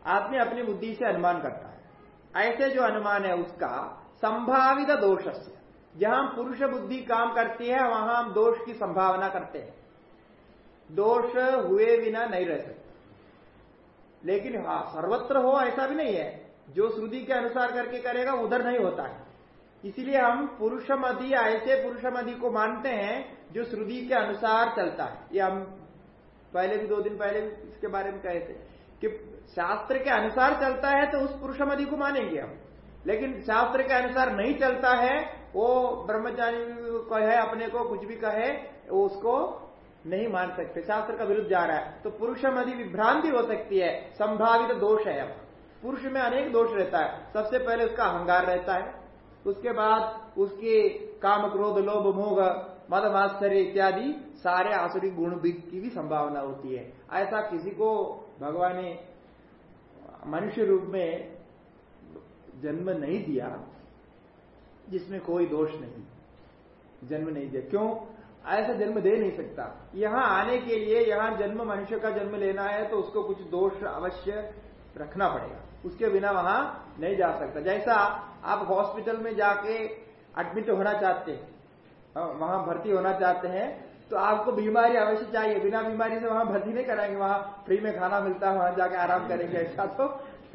आदमी अपनी बुद्धि से अनुमान करता है। ऐसे जो अनुमान है उसका संभावित दोष से जहाँ पुरुष बुद्धि काम करती है, वहाँ हम दोष की संभावना करते हैं। दोष हुए बिना नहीं रह सकते। लेकिन हाँ सर्वत्र हो ऐसा भी नहीं है। जो श्रुति के अनुसार करके करेगा, उधर नहीं होता है। इसीलिए हम पुरुषमधि, ऐसे पुरुषमधि को मानते हैं, जो श्रुति के अनुसार चलता है। ये हम पहले भी, दो दिन पहले भी इसके बारे में कहे थे कि शास्त्र के अनुसार चलता है तो उस पुरुषमधि को मानेंगे हम। लेकिन शास्त्र के अनुसार नहीं चलता है, वो ब्रह्मचारी कहे, अपने को कुछ भी कहे, वो उसको नहीं मान सकते। शास्त्र का विरुद्ध जा रहा है। तो पुरुष में अधिक विभ्रांति हो सकती है, संभावित दोष है अब पुरुष में अनेक दोष रहता है। सबसे पहले उसका अहंकार रहता है। उसके बाद उसके काम, क्रोध, लोभ, मोह, मद इत्यादि सारे आसुरी गुण की भी संभावना होती है। ऐसा किसी को भगवान ने मनुष्य रूप में जन्म नहीं दिया, जिसमें कोई दोष नहीं। जन्म नहीं दिया। क्यों? ऐसा जन्म दे नहीं सकता। यहाँ आने के लिए, यहाँ जन्म मनुष्य का जन्म लेना है तो उसको कुछ दोष अवश्य रखना पड़ेगा। उसके बिना वहाँ नहीं जा सकता। जैसा आप हॉस्पिटल में जाके एडमिट होना चाहते हैं वहाँ भर्ती होना चाहते हैं तो आपको बीमारी अवश्य चाहिए। बिना बीमारी से वहाँ भर्ती नहीं कराएँगे। वहाँ फ्री में खाना मिलता है, वहाँ जाके आराम करेंगे। ऐसा तो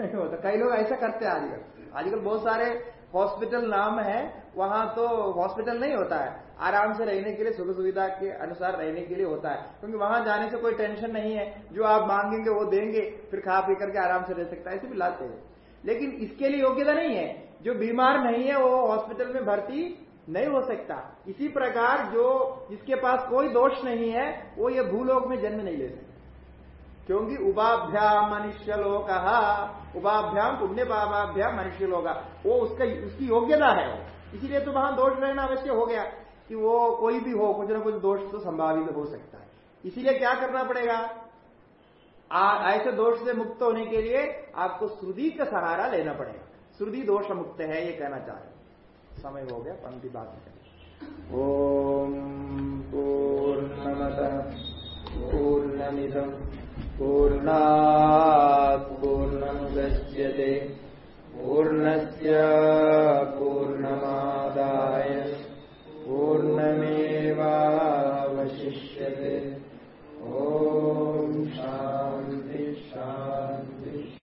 नहीं होता। कई लोग ऐसा करते हैं आजकल। आजकल बहुत सारे हॉस्पिटल नाम है, वहाँ तो हॉस्पिटल नहीं होता है। आराम से रहने के लिए सुख सुविधा के अनुसार रहने के लिए होता है। क्योंकि वहाँ जाने से कोई टेंशन नहीं है। जो आप मांगेंगे, वो देंगे, फिर खा पी करके आराम से रह सकता है। भी लाते हैं। लेकिन इसके लिए योग्यता नहीं है। जो बीमार नहीं है, वो हॉस्पिटल में भर्ती नहीं हो सकता। इसी प्रकार जो जिसके पास कोई दोष नहीं है, वो ये भूलोक में जन्म नहीं ले सकता। क्योंकि उपाभ्याम मनुष्य लोग उपाभ्याम पुण्य पापाभ्याम मनुष्य लोग वो उसका, उसकी योग्यता है। इसीलिए तो वहाँ दोष रहना अवश्य हो गया। कि वो कोई भी हो, कुछ ना कुछ दोष तो संभावित हो सकता है। इसीलिए क्या करना पड़ेगा? ऐसे दोष से मुक्त होने के लिए आपको श्रुति का सहारा लेना पड़ेगा। श्रुति दोष मुक्त है, ये कहना चाह रहे समय हो गया, पंक्ति बात करें ओम पूर्णमुदच्यते पूर्णस्य पूर्णमादाय पूर्णमेवावशिष्यते। ओ शान्ति शान्ति।